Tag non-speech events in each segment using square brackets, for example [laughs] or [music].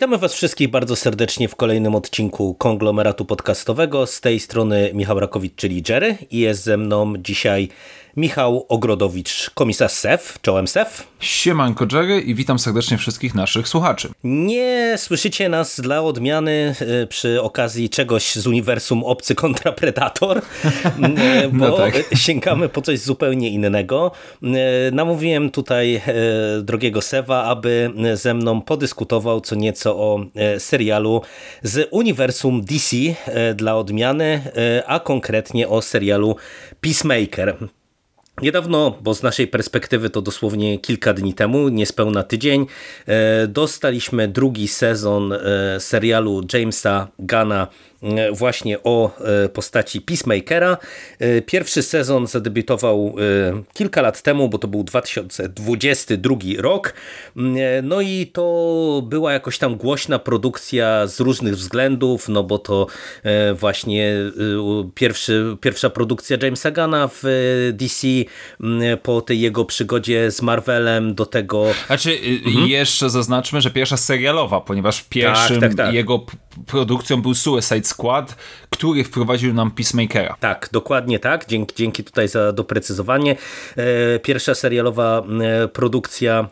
Witamy Was wszystkich bardzo serdecznie w kolejnym odcinku konglomeratu podcastowego. Z tej strony Michał Rakowicz, czyli Jerry, i jest ze mną dzisiaj Michał Ogrodowicz, komisarz SEF. Czołem SEF. Siemanko Jerry i witam serdecznie wszystkich naszych słuchaczy. Nie słyszycie nas dla odmiany e, przy okazji czegoś z uniwersum Obcy kontra Predator, e, [laughs] bo no tak. sięgamy po coś zupełnie innego. E, namówiłem tutaj drogiego Sewa, aby ze mną podyskutował co nieco o serialu z uniwersum DC dla odmiany, a konkretnie o serialu Peacemaker. Niedawno, bo z naszej perspektywy to dosłownie kilka dni temu, niespełna tydzień, e, dostaliśmy drugi sezon e, serialu Jamesa Gana właśnie o e, postaci Peacemakera. E, pierwszy sezon zadebiutował kilka lat temu, bo to był 2022 rok. No i to była jakoś tam głośna produkcja z różnych względów, no bo to właśnie pierwszy, pierwsza produkcja Jamesa Gana w DC po tej jego przygodzie z Marvelem do tego... Znaczy mhm. jeszcze zaznaczmy, że pierwsza serialowa, ponieważ pierwszym tak, tak, tak. jego produkcją był Suicide skład, który wprowadził nam Peacemakera. Tak, dokładnie tak. Dzięki, dzięki tutaj za doprecyzowanie. E, pierwsza serialowa e, produkcja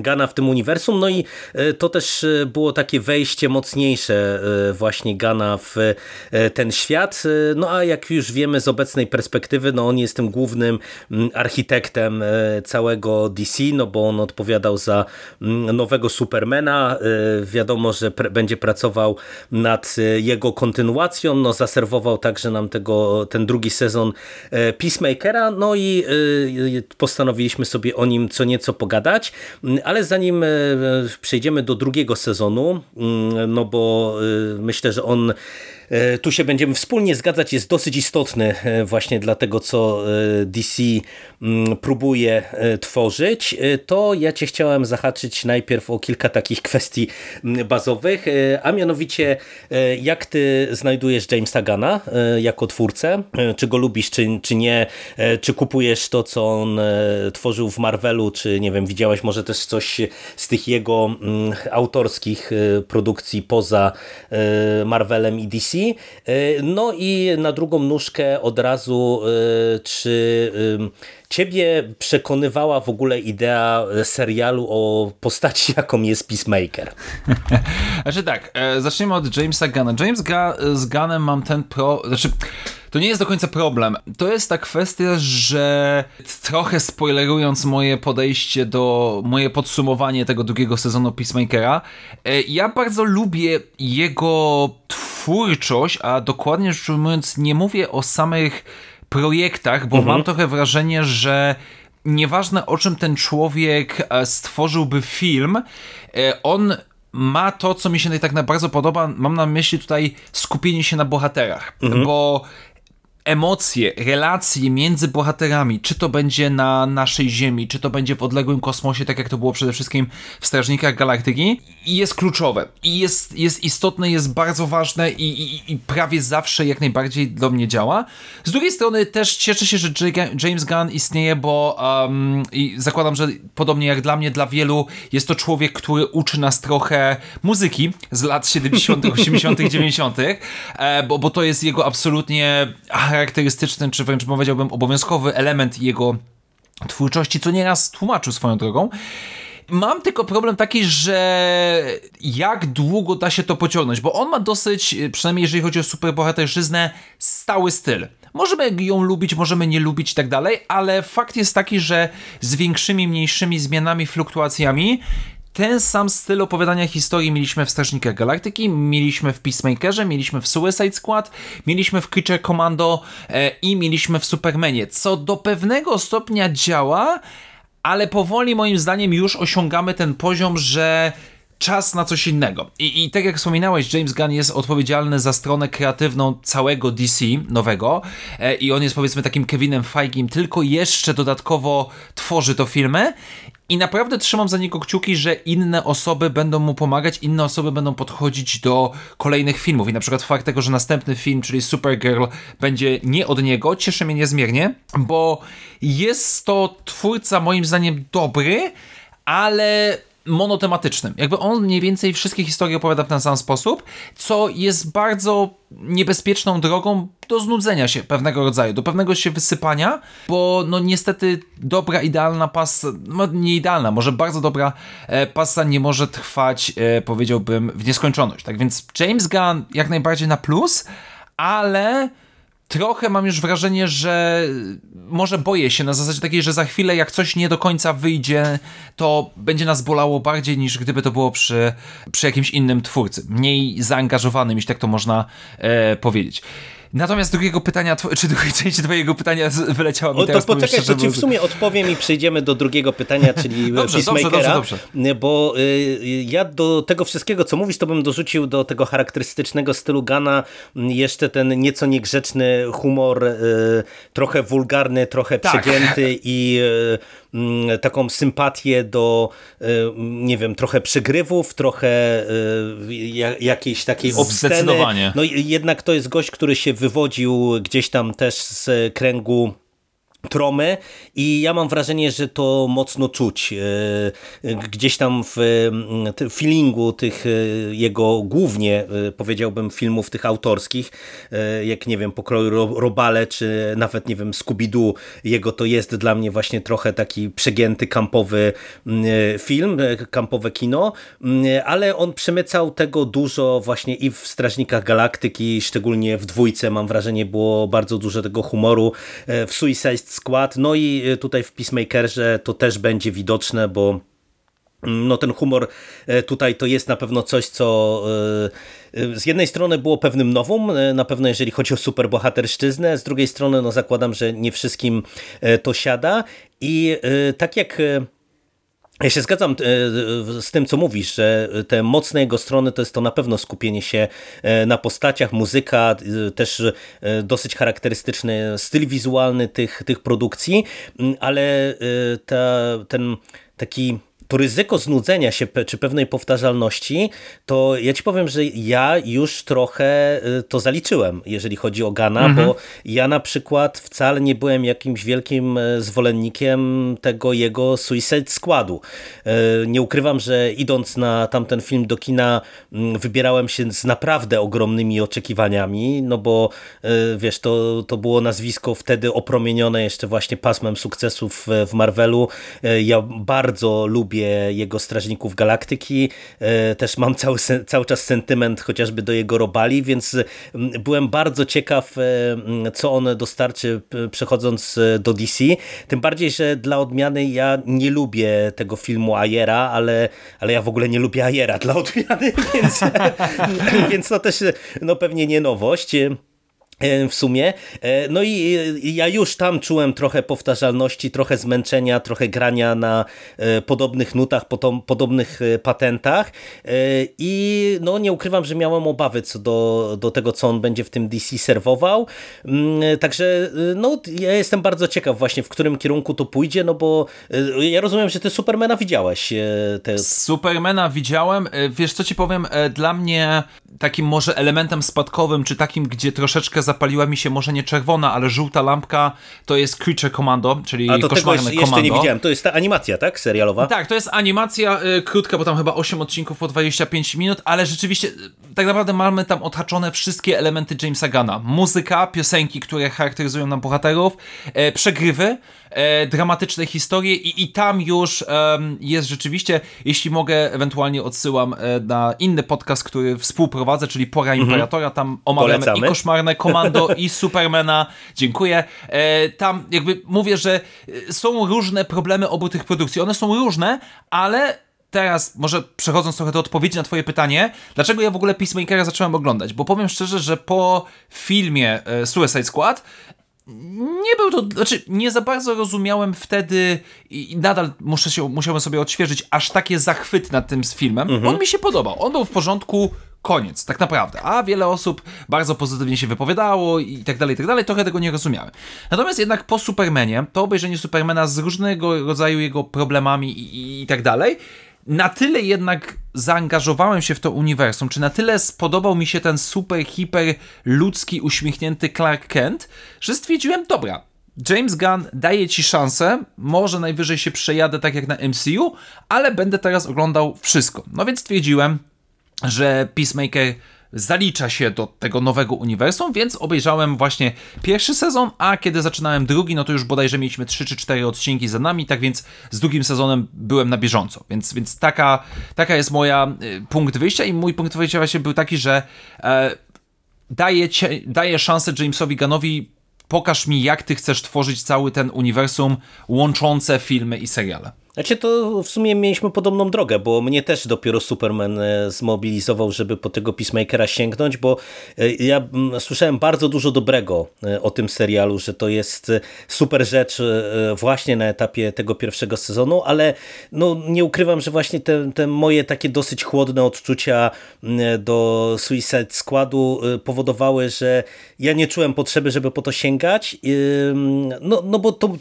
Gana w tym uniwersum, no i e, to też e, było takie wejście mocniejsze e, właśnie Gana w ten świat, no a jak już wiemy z obecnej perspektywy, no on jest tym głównym architektem całego DC, no bo on odpowiadał za nowego Supermana, wiadomo, że pr będzie pracował nad jego kontynuacją, no zaserwował także nam tego, ten drugi sezon Peacemakera, no i postanowiliśmy sobie o nim co nieco pogadać, ale zanim e, przejdziemy do drugiego sezonu, mm, no bo e, myślę, że on tu się będziemy wspólnie zgadzać, jest dosyć istotny e, właśnie dla tego, co e, DC mm, próbuje tworzyć, to ja Cię chciałem zahaczyć najpierw o kilka takich kwestii mm, bazowych, a mianowicie jak Ty znajdujesz Jamesa Gana jako twórcę, czy go lubisz, czy, czy nie, czy kupujesz to, co on tworzył w Marvelu, czy nie wiem, widziałeś może też coś z tych jego mm, autorskich produkcji poza Marvelem i DC, E, no i na drugą nóżkę od razu, e, czy ciebie przekonywała w ogóle idea serialu o postaci, [laughs] jaką jest Peacemaker? [laughs] znaczy tak, e, zacznijmy od Jamesa Gunna. James z Gunnem mam ten pro... Znaczy, to nie jest do końca problem. To jest ta kwestia, że trochę spoilerując moje podejście do, moje podsumowanie tego drugiego sezonu Peacemakera, ja bardzo lubię jego twórczość, a dokładnie rzecz ujmując, nie mówię o samych projektach, bo mhm. mam trochę wrażenie, że nieważne o czym ten człowiek e, stworzyłby film, e, on ma to, co mi się tak bardzo podoba. Mam na myśli tutaj skupienie się na bohaterach, mhm. bo emocje, relacje między bohaterami, czy to będzie na naszej Ziemi, czy to będzie w odległym kosmosie, tak jak to było przede wszystkim w Strażnikach Galaktyki, jest kluczowe i jest, jest istotne, jest bardzo ważne i, i, i prawie zawsze jak najbardziej do mnie działa. Z drugiej strony też cieszę się, że James Gunn istnieje, bo um, i zakładam, że podobnie jak dla mnie, dla wielu jest to człowiek, który uczy nas trochę muzyki z lat 70., 80., 90., bo, bo to jest jego absolutnie charakterystyczny, czy wręcz powiedziałbym obowiązkowy element jego twórczości, co nieraz tłumaczył swoją drogą. Mam tylko problem taki, że jak długo da się to pociągnąć, bo on ma dosyć, przynajmniej jeżeli chodzi o superbohaterzyznę, stały styl. Możemy ją lubić, możemy nie lubić i tak dalej, ale fakt jest taki, że z większymi, mniejszymi zmianami, fluktuacjami ten sam styl opowiadania historii mieliśmy w Strażnikach Galaktyki, mieliśmy w Peacemakerze, mieliśmy w Suicide Squad, mieliśmy w Creature Commando e, i mieliśmy w Supermanie, co do pewnego stopnia działa, ale powoli moim zdaniem już osiągamy ten poziom, że czas na coś innego. I, I, tak jak wspominałeś, James Gunn jest odpowiedzialny za stronę kreatywną całego DC nowego e, i on jest powiedzmy takim Kevinem Feigim, tylko jeszcze dodatkowo tworzy to filmy i naprawdę trzymam za niego kciuki, że inne osoby będą mu pomagać, inne osoby będą podchodzić do kolejnych filmów. I na przykład fakt tego, że następny film, czyli Supergirl, będzie nie od niego, cieszy mnie niezmiernie, bo jest to twórca moim zdaniem dobry, ale monotematycznym. Jakby on mniej więcej wszystkie historie opowiada w ten sam sposób, co jest bardzo niebezpieczną drogą do znudzenia się pewnego rodzaju, do pewnego się wysypania, bo no niestety dobra, idealna pasa, no nie idealna, może bardzo dobra e, pasa nie może trwać, e, powiedziałbym, w nieskończoność. Tak więc James Gunn jak najbardziej na plus, ale trochę mam już wrażenie, że może boję się na zasadzie takiej, że za chwilę jak coś nie do końca wyjdzie, to będzie nas bolało bardziej niż gdyby to było przy, przy jakimś innym twórcy, mniej zaangażowanym, jeśli tak to można e, powiedzieć. Natomiast drugiego pytania, czy drugiej [laughs] części twojego pytania wyleciała mi o, teraz. To poczekaj, to ci w sumie odpowiem i przejdziemy do drugiego pytania, czyli [laughs] dobrze, Peacemakera. Dobrze, dobrze, bo y, ja do tego wszystkiego, co mówisz, to bym dorzucił do tego charakterystycznego stylu Gana jeszcze ten nieco niegrzeczny humor, y, trochę wulgarny, trochę tak. przegięty [laughs] i y, Mm, taką sympatię do, y, nie wiem, trochę przegrywów, trochę y, jakiejś takiej obsceny. No jednak to jest gość, który się wywodził gdzieś tam też z kręgu tromy i ja mam wrażenie, że to mocno czuć. E, e, gdzieś tam w feelingu tych e, jego głównie, powiedziałbym, filmów tych autorskich, jak nie wiem, pokroju Robale, czy nawet nie wiem, Scooby-Doo, jego to jest dla mnie właśnie trochę taki przegięty, kampowy film, kampowe kino, ale on przemycał tego dużo właśnie i w Strażnikach Galaktyki, szczególnie w dwójce mam wrażenie było bardzo dużo tego humoru, w Suicide skład. No i y, tutaj w Peacemakerze to też będzie widoczne, bo mm, no ten humor y, tutaj to jest na pewno coś, co y, z jednej strony było pewnym nowum, na pewno jeżeli chodzi o superbohaterszczyznę, z drugiej strony no zakładam, że nie wszystkim to siada i tak jak ja się zgadzam e, z tym, co mówisz, że te mocne jego strony to jest to na pewno skupienie się e, na postaciach, muzyka, e, też dosyć charakterystyczny styl wizualny tych, tych produkcji, ale ta, ten taki to ryzyko znudzenia się czy pewnej powtarzalności, to ja ci powiem, że ja już trochę y, to zaliczyłem, jeżeli chodzi o Gana, mhm. bo ja na przykład wcale nie byłem jakimś wielkim y, zwolennikiem tego jego Suicide Squadu. Y, nie ukrywam, że idąc na tamten film do kina mm, wybierałem się z naprawdę ogromnymi oczekiwaniami, no bo wiesz, to, to było nazwisko wtedy opromienione jeszcze właśnie pasmem sukcesów w Marvelu. Ja bardzo lubię lubię jego Strażników Galaktyki, e, też mam cały, cały czas sentyment chociażby do jego robali, więc byłem bardzo ciekaw, e, co on dostarczy przechodząc e, do DC. Tym bardziej, że dla odmiany ja nie lubię tego filmu Ayera, ale, ale ja w ogóle nie lubię Ayera dla odmiany, [laughs] więc, [laughs] więc to też no, pewnie nie nowość. E, w sumie. E, no i ja już tam czułem trochę powtarzalności, trochę zmęczenia, trochę grania na e, podobnych nutach, podobnych patentach i no nie ukrywam, że miałem obawy co do, do tego, co on będzie w tym DC serwował. Mm, także no ja jestem bardzo ciekaw właśnie, w którym kierunku to pójdzie, no bo ja rozumiem, że ty Supermana widziałeś. Te... Supermana widziałem. Wiesz co ci powiem, dla mnie takim może elementem spadkowym, czy takim, gdzie troszeczkę zapaliła mi się może nie czerwona, ale żółta lampka, to jest Creature Commando, czyli A to koszmarne tego jeszcze nie widziałem. To jest ta animacja, tak? Serialowa? Tak, to jest animacja y, krótka, bo tam chyba 8 odcinków po 25 minut, ale rzeczywiście y, tak naprawdę mamy tam odhaczone wszystkie elementy Jamesa Gana. Muzyka, piosenki, które charakteryzują nam bohaterów, y, przegrywy, e, dramatyczne historie i, i tam już jest rzeczywiście, jeśli mogę, ewentualnie odsyłam e, na inny podcast, który współprowadzę, czyli Pora mhm. Imperatora, tam omawiamy Polecamy. i Koszmarne [laughs] Komando i Supermana, dziękuję. E, tam jakby mówię, że e, są różne problemy obu tych produkcji, one są różne, ale teraz, może przechodząc trochę do odpowiedzi na twoje pytanie, dlaczego ja w ogóle Peacemakera zacząłem oglądać? Bo powiem szczerze, że po filmie e, Suicide Squad nie był to, znaczy nie za bardzo rozumiałem wtedy i nadal muszę się, musiałem sobie odświeżyć aż takie zachwyty nad tym z filmem. Mhm. On mi się podobał, on był w porządku, koniec, tak naprawdę. A wiele osób bardzo pozytywnie się wypowiadało i tak dalej, i tak dalej, trochę tego nie rozumiałem. Natomiast jednak po Supermanie, to obejrzenie Supermana z różnego rodzaju jego problemami i, i, i tak dalej, na tyle jednak zaangażowałem się w to uniwersum, czy na tyle spodobał mi się ten super, hiper ludzki, uśmiechnięty Clark Kent, że stwierdziłem, dobra, James Gunn daje ci szansę, może najwyżej się przejadę tak jak na MCU, ale będę teraz oglądał wszystko. No więc stwierdziłem, że Peacemaker zalicza się do tego nowego uniwersum, więc obejrzałem właśnie pierwszy sezon, a kiedy zaczynałem drugi, no to już bodajże mieliśmy 3 czy 4 odcinki za nami, tak więc z drugim sezonem byłem na bieżąco. Więc, więc taka, taka jest moja y, punkt wyjścia i mój punkt wyjścia właśnie był taki, że e, daję, cie, daję szansę Jamesowi Gunnowi pokaż mi, jak ty chcesz tworzyć cały ten uniwersum łączące filmy i seriale. Znaczy to w sumie mieliśmy podobną drogę, bo mnie też dopiero Superman e, zmobilizował, żeby po tego Peacemakera sięgnąć, bo e, ja słyszałem bardzo dużo dobrego e, o tym serialu, że to jest super rzecz właśnie na etapie tego pierwszego sezonu, ale no, nie ukrywam, że właśnie te, te moje takie dosyć chłodne odczucia do Suicide Squadu powodowały, że ja nie czułem potrzeby, żeby po to sięgać, no, no bo to,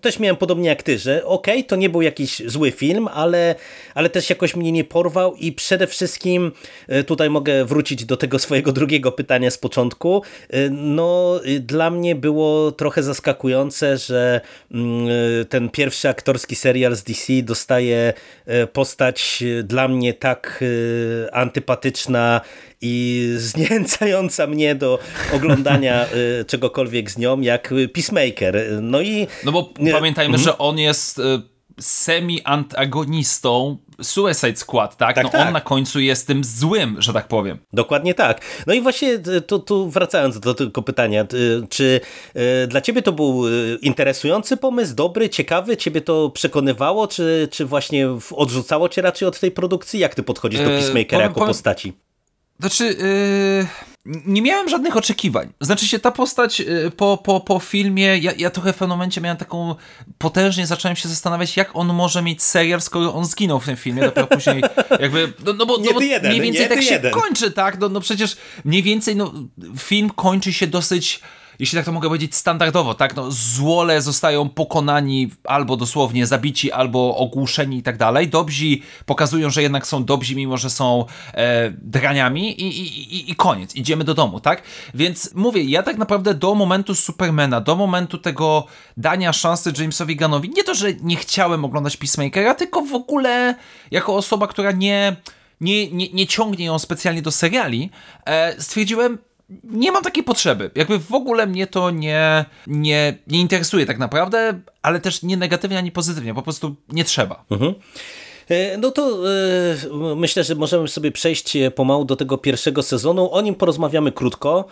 też miałem podobnie jak ty, że okej, okay, to nie był jakiś zły film, ale, ale też jakoś mnie nie porwał i przede wszystkim e, tutaj mogę wrócić do tego swojego drugiego pytania z początku. E, no, e, dla mnie było trochę zaskakujące, że mm, ten pierwszy aktorski serial z DC dostaje postać dla mnie tak antypatyczna i zniechęcająca mnie do oglądania [laughs] y, czegokolwiek z nią, jak Peacemaker. No i... No bo pamiętajmy, mhm. że on jest y, semi-antagonistą Suicide Squad, tak? tak no tak. on na końcu jest tym złym, że tak powiem. Dokładnie tak. No i właśnie tu, tu wracając do tego pytania, czy dla ciebie to był interesujący pomysł, dobry, ciekawy, ciebie to przekonywało, czy, czy właśnie odrzucało cię raczej od tej produkcji? Jak ty podchodzisz do e, Peacemakera jako powiem, postaci? Znaczy, yy, nie miałem żadnych oczekiwań. Znaczy się, ta postać yy, po, po, po filmie, ja, ja trochę w pewnym momencie miałem taką, potężnie zacząłem się zastanawiać, jak on może mieć serial, skoro on zginął w tym filmie, dopiero później [laughs] jakby, no, no bo, no bo jeden, mniej więcej tak jeden. się kończy, tak? No, no przecież mniej więcej, no, film kończy się dosyć jeśli tak to mogę powiedzieć, standardowo, tak? No, złole zostają pokonani albo dosłownie zabici, albo ogłuszeni i tak dalej. Dobrzy pokazują, że jednak są dobrzy, mimo że są e, draniami i, i, i, koniec. Idziemy do domu, tak? Więc mówię, ja tak naprawdę do momentu Supermana, do momentu tego dania szansy Jamesowi Gunnowi, nie to, że nie chciałem oglądać Peacemakera, tylko w ogóle jako osoba, która nie nie, nie, nie ciągnie ją specjalnie do seriali, e, stwierdziłem, nie mam takiej potrzeby. Jakby w ogóle mnie to nie, nie, nie interesuje tak naprawdę, ale też nie negatywnie ani pozytywnie, po prostu nie trzeba. Mhm. E, no to e, myślę, że możemy sobie przejść pomału do tego pierwszego sezonu. O nim porozmawiamy krótko,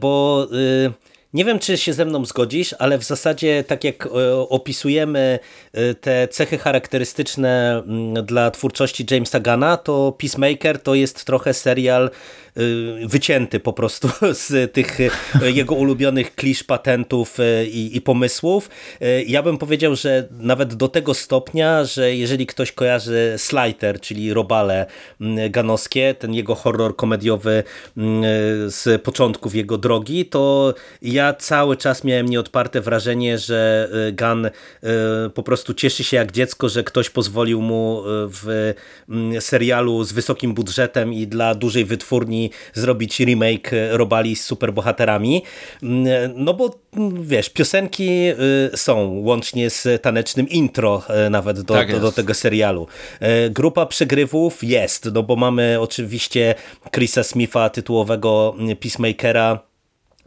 bo e, nie wiem, czy się ze mną zgodzisz, ale w zasadzie tak jak opisujemy te cechy charakterystyczne dla twórczości Jamesa Gana, to Peacemaker to jest trochę serial Y, wycięty po prostu [laughs] z tych jego ulubionych klisz, patentów i, i pomysłów. Ja bym powiedział, że nawet do tego stopnia, że jeżeli ktoś kojarzy Slider, czyli Robale mm, Ganowskie, ten jego horror komediowy mm, z początków jego drogi, to ja cały czas miałem nieodparte wrażenie, że Gan po prostu cieszy się jak dziecko, że ktoś pozwolił mu w mm, serialu z wysokim budżetem i dla dużej wytwórni zrobić remake Robali z superbohaterami. Mm, no bo mm, wiesz, piosenki y, są łącznie z tanecznym intro y, nawet do, tak do, do, tego serialu. Y, grupa przegrywów jest, no bo mamy oczywiście Chrisa Smitha, tytułowego Peacemakera,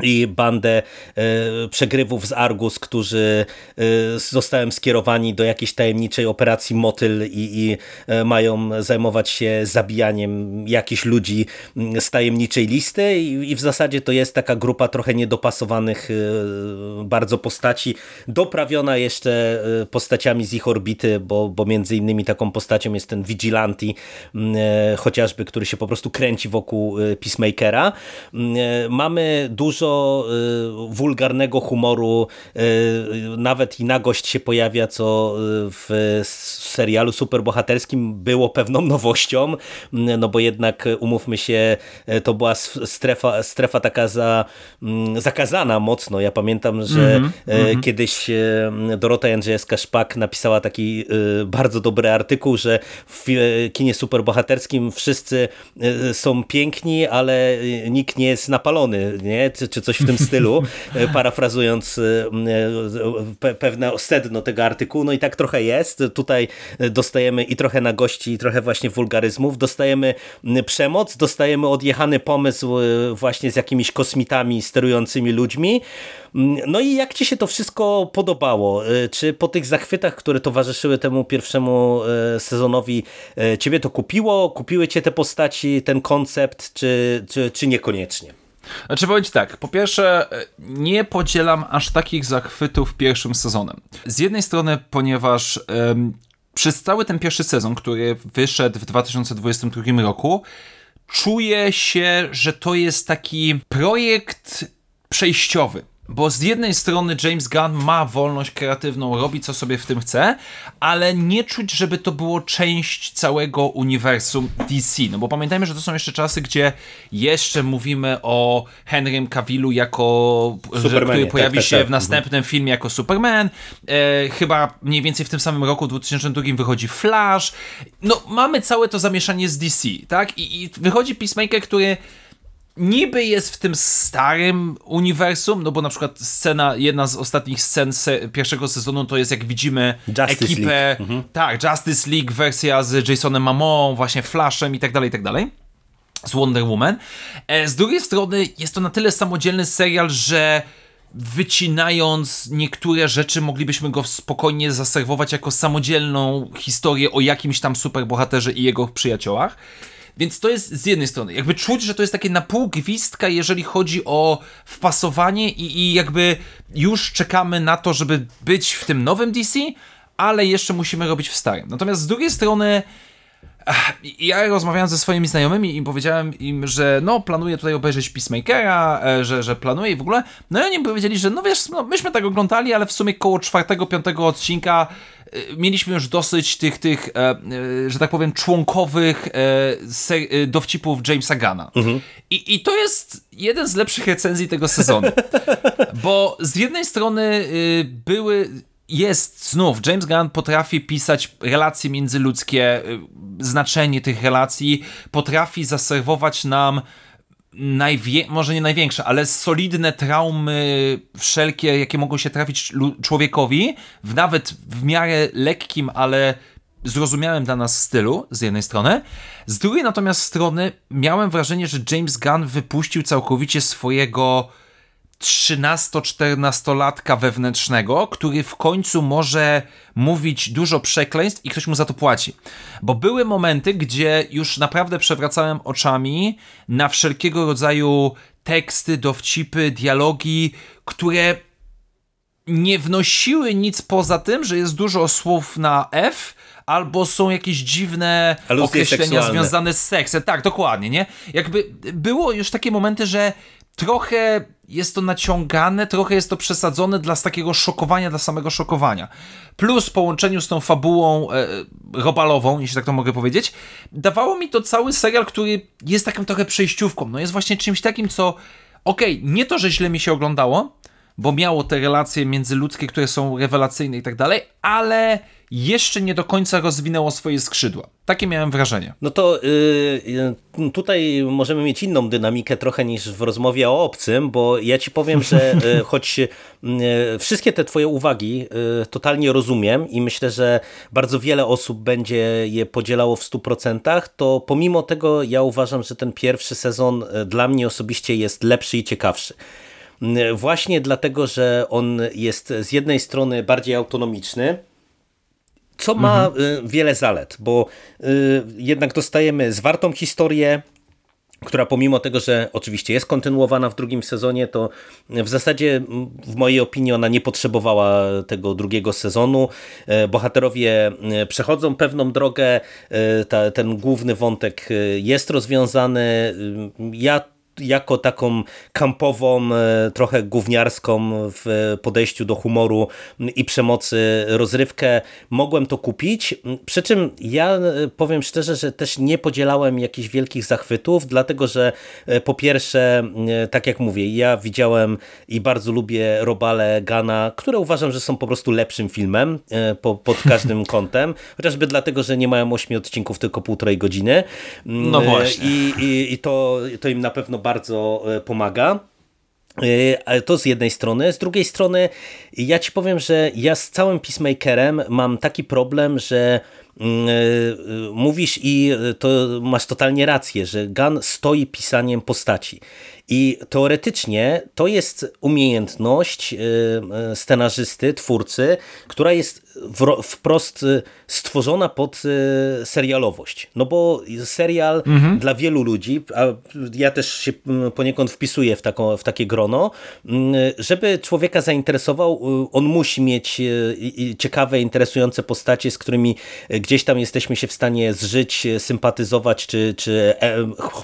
i bandę e, przegrywów z Argus, którzy e, zostałem skierowani do jakiejś tajemniczej operacji Motyl i, i e, mają zajmować się zabijaniem jakichś ludzi z tajemniczej listy I, i w zasadzie to jest taka grupa trochę niedopasowanych bardzo postaci, doprawiona jeszcze postaciami z ich orbity, bo, bo między innymi taką postacią jest ten Vigilanti, chociażby, który się po prostu kręci wokół Peacemakera. Mamy dużo Y, wulgarnego humoru, y, nawet i nagość się pojawia, co y, w serialu superbohaterskim było pewną nowością, no bo jednak umówmy się, to była strefa, strefa taka za, mm, zakazana mocno. Ja pamiętam, że mm -hmm. kiedyś Dorota Jędrzejewska-Szpak napisała taki bardzo dobry artykuł, że w kinie superbohaterskim wszyscy są piękni, ale nikt nie jest napalony, nie? Czy coś w tym stylu, [laughs] parafrazując pewne sedno tego artykułu, no i tak trochę jest. Tutaj dostajemy i trochę nagości, i trochę właśnie wulgaryzmów, dostajemy przemoc, dostajemy odjechany pomysł właśnie z jakimiś kosmitami sterującymi ludźmi, no i jak ci się to wszystko podobało? Czy po tych zachwytach, które towarzyszyły temu pierwszemu sezonowi, ciebie to kupiło? Kupiły cię te postaci, ten koncept, czy, czy, czy niekoniecznie? Znaczy powiedzieć tak, po pierwsze nie podzielam aż takich zachwytów pierwszym sezonem. Z jednej strony, ponieważ przez cały ten pierwszy sezon, który wyszedł w 2022 roku, czuję się, że to jest taki projekt przejściowy. Bo z jednej strony James Gunn ma wolność kreatywną, robi co sobie w tym chce, ale nie czuć, żeby to było część całego uniwersum DC. No bo pamiętajmy, że to są jeszcze czasy, gdzie jeszcze mówimy o Henrym Cavillu jako, że, który pojawi tak, się tak, tak. w następnym filmie jako Superman. E, chyba mniej więcej w tym samym roku, 2002 wychodzi Flash. No mamy całe to zamieszanie z DC, tak? I, i wychodzi Peacemaker, który niby jest w tym starym uniwersum, no bo na przykład scena, jedna z ostatnich scen se pierwszego sezonu to jest jak widzimy Justice ekipę, mhm. tak, Justice League wersja z Jasonem Mamą, właśnie Flashem i tak dalej, i tak dalej z Wonder Woman. E, z drugiej strony jest to na tyle samodzielny serial, że wycinając niektóre rzeczy moglibyśmy go spokojnie zaserwować jako samodzielną historię o jakimś tam superbohaterze i jego przyjaciołach. Więc to jest z jednej strony, jakby czuć, że to jest takie na pół gwizdka, jeżeli chodzi o wpasowanie i, i jakby już czekamy na to, żeby być w tym nowym DC, ale jeszcze musimy robić w starym. Natomiast z drugiej strony ja rozmawiałem ze swoimi znajomymi i powiedziałem im, że no planuję tutaj obejrzeć Peacemakera, e, że, że planuję i w ogóle. No i oni powiedzieli, że no wiesz, no, myśmy tak oglądali, ale w sumie koło czwartego, piątego odcinka mieliśmy już dosyć tych, tych e, że tak powiem, członkowych dowcipów Jamesa Gana. Mhm. I, I to jest jeden z lepszych recenzji tego sezonu. Bo z jednej strony były jest znów, James Gunn potrafi pisać relacje międzyludzkie, znaczenie tych relacji, potrafi zaserwować nam najwie- może nie największe, ale solidne traumy wszelkie, jakie mogą się trafić człowiekowi, w nawet w miarę lekkim, ale zrozumiałym dla nas stylu, z jednej strony. Z drugiej natomiast strony miałem wrażenie, że James Gunn wypuścił całkowicie swojego 13-14-latka wewnętrznego, który w końcu może mówić dużo przekleństw i ktoś mu za to płaci. Bo były momenty, gdzie już naprawdę przewracałem oczami na wszelkiego rodzaju teksty, dowcipy, dialogi, które nie wnosiły nic poza tym, że jest dużo słów na F, albo są jakieś dziwne Aluzje określenia seksualne. związane z seksem. Tak, dokładnie, nie? Jakby było już takie momenty, że trochę jest to naciągane, trochę jest to przesadzone dla takiego szokowania, dla samego szokowania. Plus w połączeniu z tą fabułą e, robalową, jeśli tak to mogę powiedzieć, dawało mi to cały serial, który jest taką trochę przejściówką. No jest właśnie czymś takim, co okej, okay, nie to, że źle mi się oglądało, bo miało te relacje międzyludzkie, które są rewelacyjne i tak dalej, ale jeszcze nie do końca rozwinęło swoje skrzydła. Takie miałem wrażenie. No to yy, tutaj możemy mieć inną dynamikę trochę niż w rozmowie o obcym, bo ja ci powiem, że yy, [laughs] choć yy, wszystkie te twoje uwagi totalnie rozumiem i myślę, że bardzo wiele osób będzie je podzielało w 100%, to pomimo tego ja uważam, że ten pierwszy sezon dla mnie osobiście jest lepszy i ciekawszy. Właśnie dlatego, że on jest z jednej strony bardziej autonomiczny, co ma mhm. wiele zalet, bo y, jednak dostajemy zwartą historię, która pomimo tego, że oczywiście jest kontynuowana w drugim sezonie, to w zasadzie w mojej opinii ona nie potrzebowała tego drugiego sezonu. E, bohaterowie e, przechodzą pewną drogę, e, ta, ten główny wątek jest rozwiązany. Ja jako taką kampową, e, trochę gówniarską w podejściu do humoru i przemocy rozrywkę mogłem to kupić. Przy czym ja e, powiem szczerze, że też nie podzielałem jakichś wielkich zachwytów, dlatego że e, po pierwsze, tak jak mówię, ja widziałem i bardzo lubię Robale Gana, które uważam, że są po prostu lepszym filmem pod każdym [laughs] kątem, chociażby dlatego, że nie mają 8 odcinków, tylko półtorej godziny. No właśnie. I, i, i to, to im na pewno bardzo e, pomaga. To z jednej strony. Z drugiej strony, ja ci powiem, że ja z całym Peacemakerem mam taki problem, że mm, mówisz i to masz totalnie rację, że Gun stoi pisaniem postaci. I teoretycznie to jest umiejętność scenarzysty, twórcy, która jest wprost y, stworzona pod serialowość. No bo serial mhm. dla wielu ludzi, a ja też się poniekąd wpisuję w, taką, w takie grono, żeby człowieka zainteresował, on musi mieć ciekawe, interesujące postacie, z którymi gdzieś tam jesteśmy się w stanie zżyć, sympatyzować, czy, czy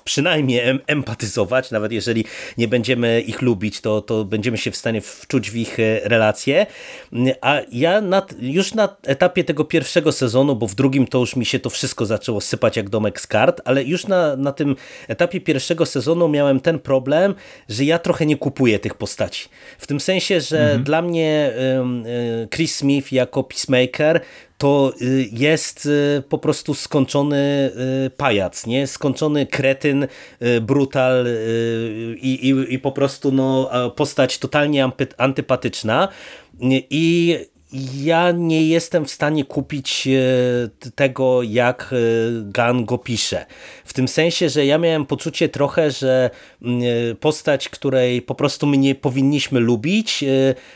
przynajmniej empatyzować, nawet jeżeli nie będziemy ich lubić, to, to będziemy się w stanie wczuć w ich relacje. A ja nad, już na etapie tego pierwszego sezonu, bo w drugim to już mi się to wszystko zaczęło sypać jak domek z kart, ale już na, na tym etapie pierwszego sezonu miałem ten problem, że ja trochę nie kupuję tych postaci. W tym sensie, że mhm. dla mnie e, Chris Smith jako Peacemaker to y, jest y, po prostu skończony y, pajac, nie? skończony kretyn, brutal i, i, i po prostu no, postać totalnie antypatyczna i ja nie jestem w stanie kupić e, tego, jak e, Gun go pisze. W tym sensie, że ja miałem poczucie trochę, że mm, e, postać, której po prostu my nie powinniśmy lubić,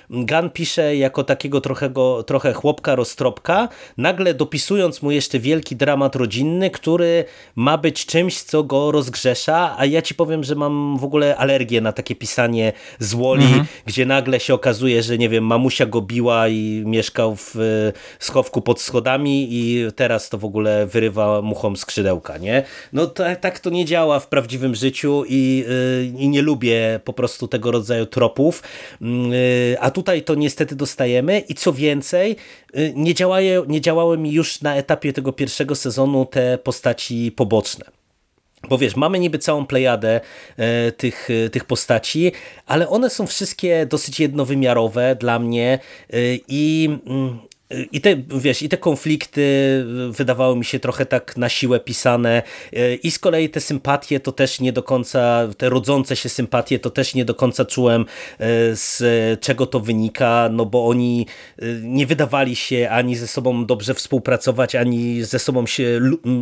Gun pisze jako takiego trochę, trochę chłopka roztropka, nagle dopisując mu jeszcze wielki dramat rodzinny, który ma być czymś, co go rozgrzesza, a ja ci powiem, że mam w ogóle alergię na takie pisanie z Woli, mhm. gdzie nagle się okazuje, że nie wiem, mamusia go biła i mieszkał w e, schowku pod schodami i teraz to w ogóle wyrywa muchom skrzydełka, nie? No tak, tak to nie działa w prawdziwym życiu i, e, i nie lubię po prostu tego rodzaju tropów, mm, e, a tutaj to niestety dostajemy i co więcej, nie, działają, nie działały mi już na etapie tego pierwszego sezonu te postaci poboczne. Bo wiesz, mamy niby całą plejadę e, tych, e, tych postaci, ale one są wszystkie dosyć jednowymiarowe dla mnie e, i mm, i te, wiesz, i te konflikty wydawały mi się trochę tak na siłę pisane i z kolei te sympatie to też nie do końca, te rodzące się sympatie to też nie do końca czułem e, z czego to wynika, no bo oni e, nie wydawali się ani ze sobą dobrze współpracować, ani ze sobą się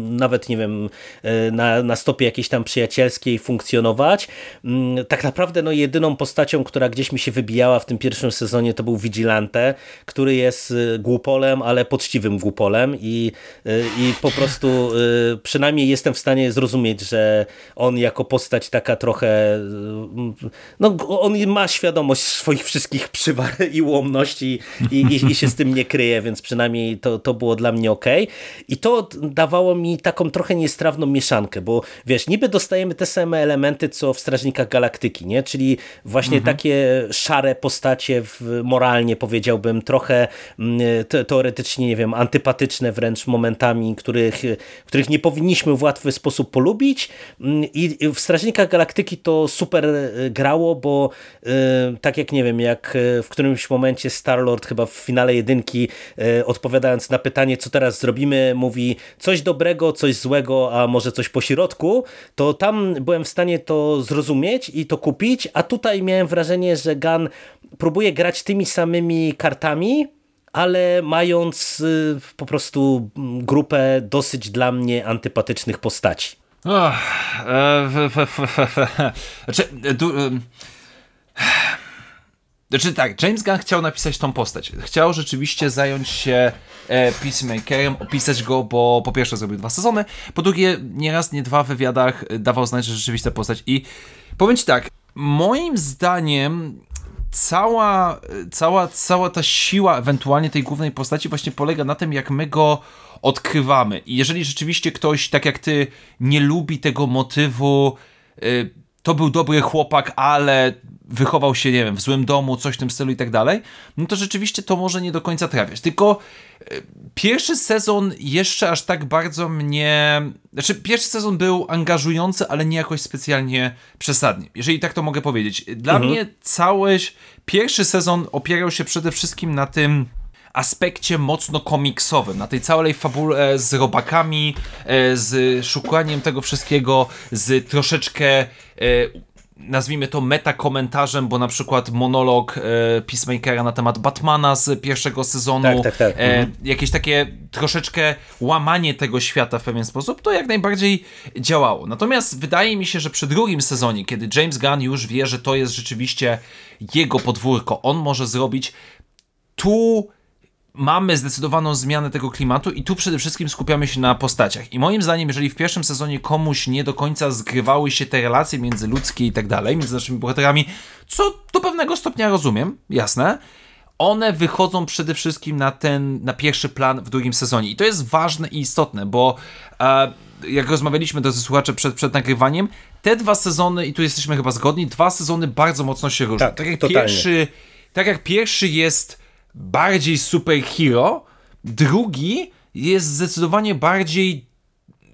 nawet, nie wiem, e, na, na stopie jakiejś tam przyjacielskiej funkcjonować. Mm, tak naprawdę no jedyną postacią, która gdzieś mi się wybijała w tym pierwszym sezonie to był Vigilante, który jest głupi głupolem, ale poczciwym głupolem i, y, i po prostu y, przynajmniej jestem w stanie zrozumieć, że on jako postać taka trochę y, no on ma świadomość swoich wszystkich przywar i ułomności i, i, i się z tym nie kryje, więc przynajmniej to, to było dla mnie ok. I to dawało mi taką trochę niestrawną mieszankę, bo wiesz, niby dostajemy te same elementy, co w Strażnikach Galaktyki, nie? Czyli właśnie mhm. takie szare postacie w, moralnie powiedziałbym, trochę mm, teoretycznie, nie wiem, antypatyczne wręcz momentami, których, których nie powinniśmy w łatwy sposób polubić. Mm, i w Strażnikach Galaktyki to super e, grało, bo e, tak jak, nie wiem, jak e, w którymś momencie Star-Lord chyba w finale jedynki odpowiadając na pytanie, co teraz zrobimy, mówi coś dobrego, coś złego, a może coś po środku, to tam byłem w stanie to zrozumieć i to kupić, a tutaj miałem wrażenie, że Gun próbuje grać tymi samymi kartami, ale mając y, po prostu grupę dosyć dla mnie antypatycznych postaci. Oh, znaczy, e, znaczy tak, James Gunn chciał napisać tą postać. Chciał rzeczywiście zająć się e, Peacemakerem, opisać go, bo po pierwsze zrobił dwa sezony, po drugie nie raz, nie dwa w wywiadach dawał znać, że rzeczywiście postać i powiem ci tak, moim zdaniem cała, cała, cała ta siła ewentualnie tej głównej postaci właśnie polega na tym, jak my go odkrywamy. I jeżeli rzeczywiście ktoś, tak jak ty, nie lubi tego motywu, y, to był dobry chłopak, ale wychował się, nie wiem, w złym domu, coś w tym stylu i tak dalej, no to rzeczywiście to może nie do końca trafiać. Tylko y, pierwszy sezon jeszcze aż tak bardzo mnie. Znaczy, pierwszy sezon był angażujący, ale nie jakoś specjalnie przesadnie. Jeżeli tak to mogę powiedzieć. Dla mhm. mnie cały pierwszy sezon opierał się przede wszystkim na tym aspekcie mocno komiksowym, na tej całej fabule z robakami, e, z szukaniem tego wszystkiego, z troszeczkę e, nazwijmy to meta-komentarzem, bo na przykład monolog e, Peacemakera na temat Batmana z pierwszego sezonu, tak, tak, tak. E, mhm. jakieś takie troszeczkę łamanie tego świata w pewien sposób, to jak najbardziej działało. Natomiast wydaje mi się, że przy drugim sezonie, kiedy James Gunn już wie, że to jest rzeczywiście jego podwórko, on może zrobić tu mamy zdecydowaną zmianę tego klimatu i tu przede wszystkim skupiamy się na postaciach. I moim zdaniem, jeżeli w pierwszym sezonie komuś nie do końca zgrywały się te relacje międzyludzkie i tak dalej, między naszymi bohaterami, co do pewnego stopnia rozumiem, jasne, one wychodzą przede wszystkim na ten, na pierwszy plan w drugim sezonie. I to jest ważne i istotne, bo e, jak rozmawialiśmy do słuchaczy przed, przed nagrywaniem, te dwa sezony, i tu jesteśmy chyba zgodni, dwa sezony bardzo mocno się różnią. Tak, tak jak totalnie. pierwszy, tak jak pierwszy jest bardziej superhero, drugi jest zdecydowanie bardziej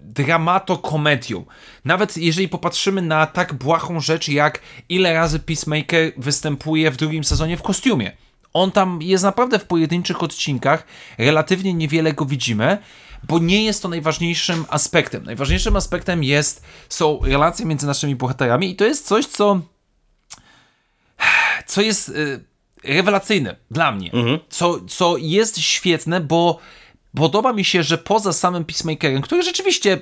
dramatokomedią. Nawet jeżeli popatrzymy na tak błahą rzecz, jak ile razy Peacemaker występuje w drugim sezonie w kostiumie. On tam jest naprawdę w pojedynczych odcinkach, relatywnie niewiele go widzimy, bo nie jest to najważniejszym aspektem. Najważniejszym aspektem jest, są relacje między naszymi bohaterami i to jest coś, co co jest y, rewelacyjne dla mnie, co, co jest świetne, bo podoba mi się, że poza samym Peacemakerem, który rzeczywiście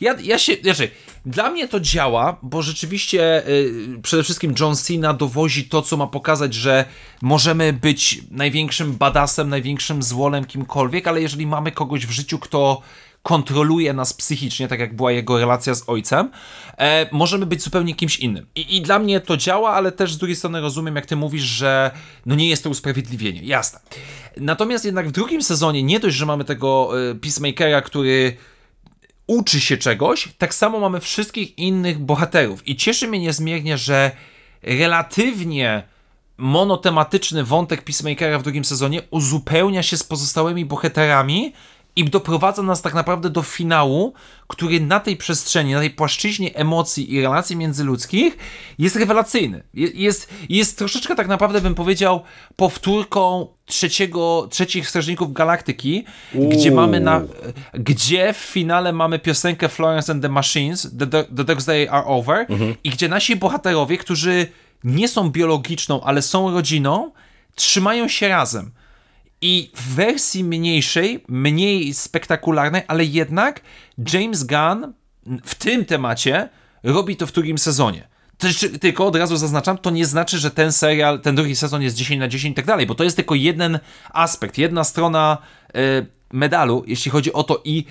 ja, ja się, znaczy, dla mnie to działa, bo rzeczywiście y, przede wszystkim John Cena dowozi to, co ma pokazać, że możemy być największym badasem, największym złolem, kimkolwiek, ale jeżeli mamy kogoś w życiu, kto kontroluje nas psychicznie, tak jak była jego relacja z ojcem, e, możemy być zupełnie kimś innym. I, I dla mnie to działa, ale też z drugiej strony rozumiem, jak ty mówisz, że no nie jest to usprawiedliwienie. Jasne. Natomiast jednak w drugim sezonie nie dość, że mamy tego e, Peacemakera, który uczy się czegoś, tak samo mamy wszystkich innych bohaterów. I cieszy mnie niezmiernie, że relatywnie monotematyczny wątek Peacemakera w drugim sezonie uzupełnia się z pozostałymi bohaterami i doprowadza nas tak naprawdę do finału, który na tej przestrzeni, na tej płaszczyźnie emocji i relacji międzyludzkich jest rewelacyjny. Je- Jest, jest troszeczkę tak naprawdę, bym powiedział, powtórką trzeciego, trzecich Strażników Galaktyki, gdzie mamy na, gdzie w finale mamy piosenkę Florence and the Machines, The, the, the Dogs Day Are Over i gdzie nasi bohaterowie, którzy nie są biologiczną, ale są rodziną, trzymają się razem. I w wersji mniejszej, mniej spektakularnej, ale jednak James Gunn w tym temacie robi to w drugim sezonie. Jeszcze- Tylko od razu zaznaczam, to nie znaczy, że ten serial, ten drugi sezon jest 10 na 10 i tak dalej, bo to jest tylko jeden aspekt, jedna strona e, medalu, jeśli chodzi o to i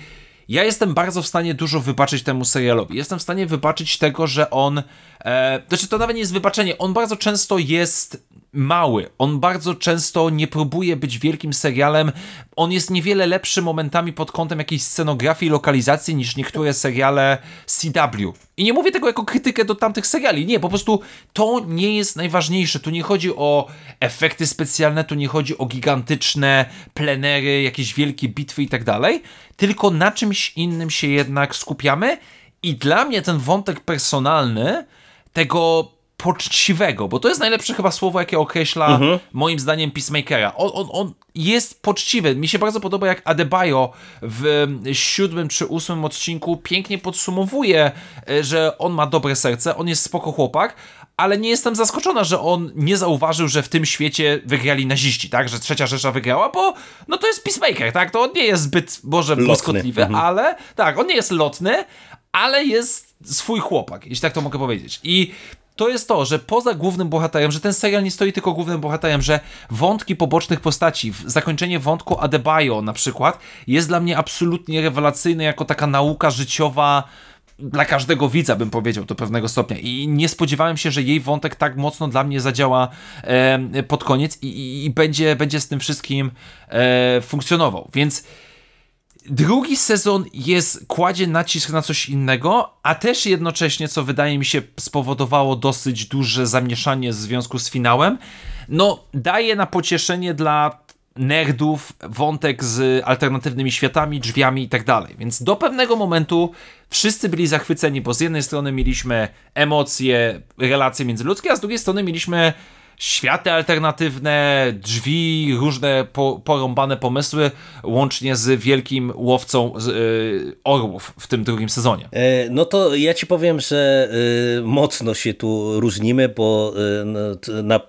ja jestem bardzo w stanie dużo wybaczyć temu serialowi. Jestem w stanie wybaczyć tego, że on. E, znaczy, to nawet nie jest wybaczenie. On bardzo często jest mały. On bardzo często nie próbuje być wielkim serialem. On jest niewiele lepszy momentami pod kątem jakiejś scenografii, lokalizacji niż niektóre seriale CW. I nie mówię tego jako krytykę do tamtych seriali. Nie, po prostu to nie jest najważniejsze. Tu nie chodzi o efekty specjalne, tu nie chodzi o gigantyczne plenery, jakieś wielkie bitwy i tak dalej, tylko na czymś innym się jednak skupiamy. I dla mnie ten wątek personalny tego poczciwego, bo to jest najlepsze chyba słowo, jakie określa moim zdaniem Peacemakera. On, on, on jest poczciwy. Mi się bardzo podoba, jak Adebayo w siódmym czy ósmym odcinku pięknie podsumowuje, e, że on ma dobre serce, on jest spoko chłopak, ale nie jestem zaskoczona, że on nie zauważył, że w tym świecie wygrali naziści, tak? Że trzecia Rzesza wygrała, bo no to jest Peacemaker, tak? To on nie jest zbyt, może, błyskotliwy, Mhm. ale tak, on nie jest lotny, ale jest swój chłopak, jeśli tak to mogę powiedzieć. I to jest to, że poza głównym bohaterem, że ten serial nie stoi tylko głównym bohaterem, że wątki pobocznych postaci, zakończenie wątku Adebayo na przykład, jest dla mnie absolutnie rewelacyjne jako taka nauka życiowa dla każdego widza, bym powiedział, do pewnego stopnia. I nie spodziewałem się, że jej wątek tak mocno dla mnie zadziała e, pod koniec i, i, i będzie, będzie z tym wszystkim e, funkcjonował. Więc drugi sezon jest, kładzie nacisk na coś innego, a też jednocześnie, co wydaje mi się spowodowało dosyć duże zamieszanie w związku z finałem, no daje na pocieszenie dla nerdów wątek z alternatywnymi światami, drzwiami i tak dalej. Więc do pewnego momentu wszyscy byli zachwyceni, bo z jednej strony mieliśmy emocje, relacje międzyludzkie, a z drugiej strony mieliśmy światy alternatywne, drzwi, różne po, porąbane pomysły, łącznie z wielkim łowcą z, y, orłów w tym drugim sezonie. E, no to ja ci powiem, że y, mocno się tu różnimy, bo y, na,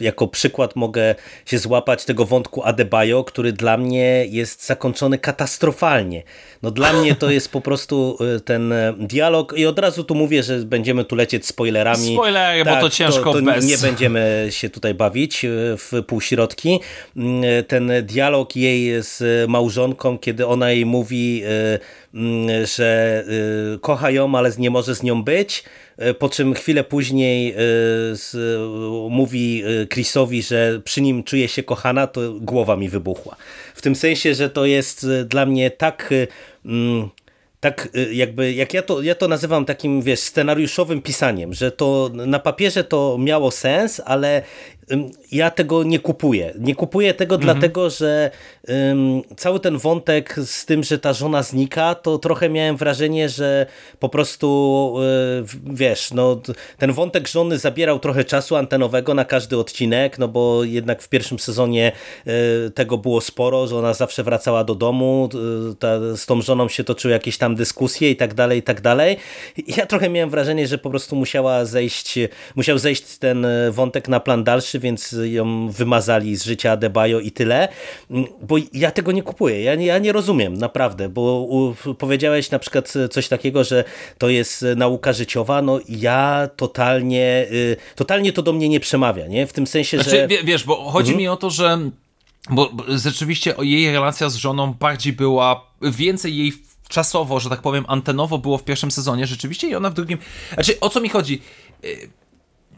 jako przykład mogę się złapać tego wątku Adebayo, który dla mnie jest zakończony katastrofalnie. No dla mnie to jest po prostu ten dialog i od razu tu mówię, że będziemy tu lecieć spoilerami. Spoilery, tak, bo to ciężko to, to bez. Nie będziemy się tutaj bawić e, w półśrodki. Mm, ten dialog jej z małżonką, kiedy ona jej mówi, e, mm, że e, kocha ją, ale nie może z nią być, po czym chwilę później mówi Chrisowi, że przy nim czuje się kochana, to głowa mi wybuchła. W tym sensie, że to jest dla mnie tak mm, tak jakby, jak ja to, ja to nazywam takim, wiesz, scenariuszowym pisaniem, że to na papierze to miało sens, ale ja tego nie kupuję. Nie kupuję tego mhm. dlatego, że um, cały ten wątek z tym, że ta żona znika, to trochę miałem wrażenie, że po prostu y, wiesz, no, ten wątek żony zabierał trochę czasu antenowego na każdy odcinek, no bo jednak w pierwszym sezonie y, tego było sporo, że ona zawsze wracała do domu, y, ta, z tą żoną się toczyły jakieś tam dyskusje i tak dalej, i tak dalej. Ja trochę miałem wrażenie, że po prostu musiała zejść, musiał zejść ten wątek na plan dalszy, więc ją wymazali z życia Adebayo i tyle, bo ja tego nie kupuję, ja nie, ja nie rozumiem, naprawdę, bo powiedziałeś na przykład coś takiego, że to jest nauka życiowa, no ja totalnie, y, totalnie to do mnie nie przemawia, nie? W tym sensie, znaczy, że... Wiesz, bo chodzi mhm. mi o to, że bo rzeczywiście jej relacja z żoną bardziej była, więcej jej czasowo, że tak powiem, antenowo było w pierwszym sezonie rzeczywiście i ona w drugim... Znaczy, o co mi chodzi?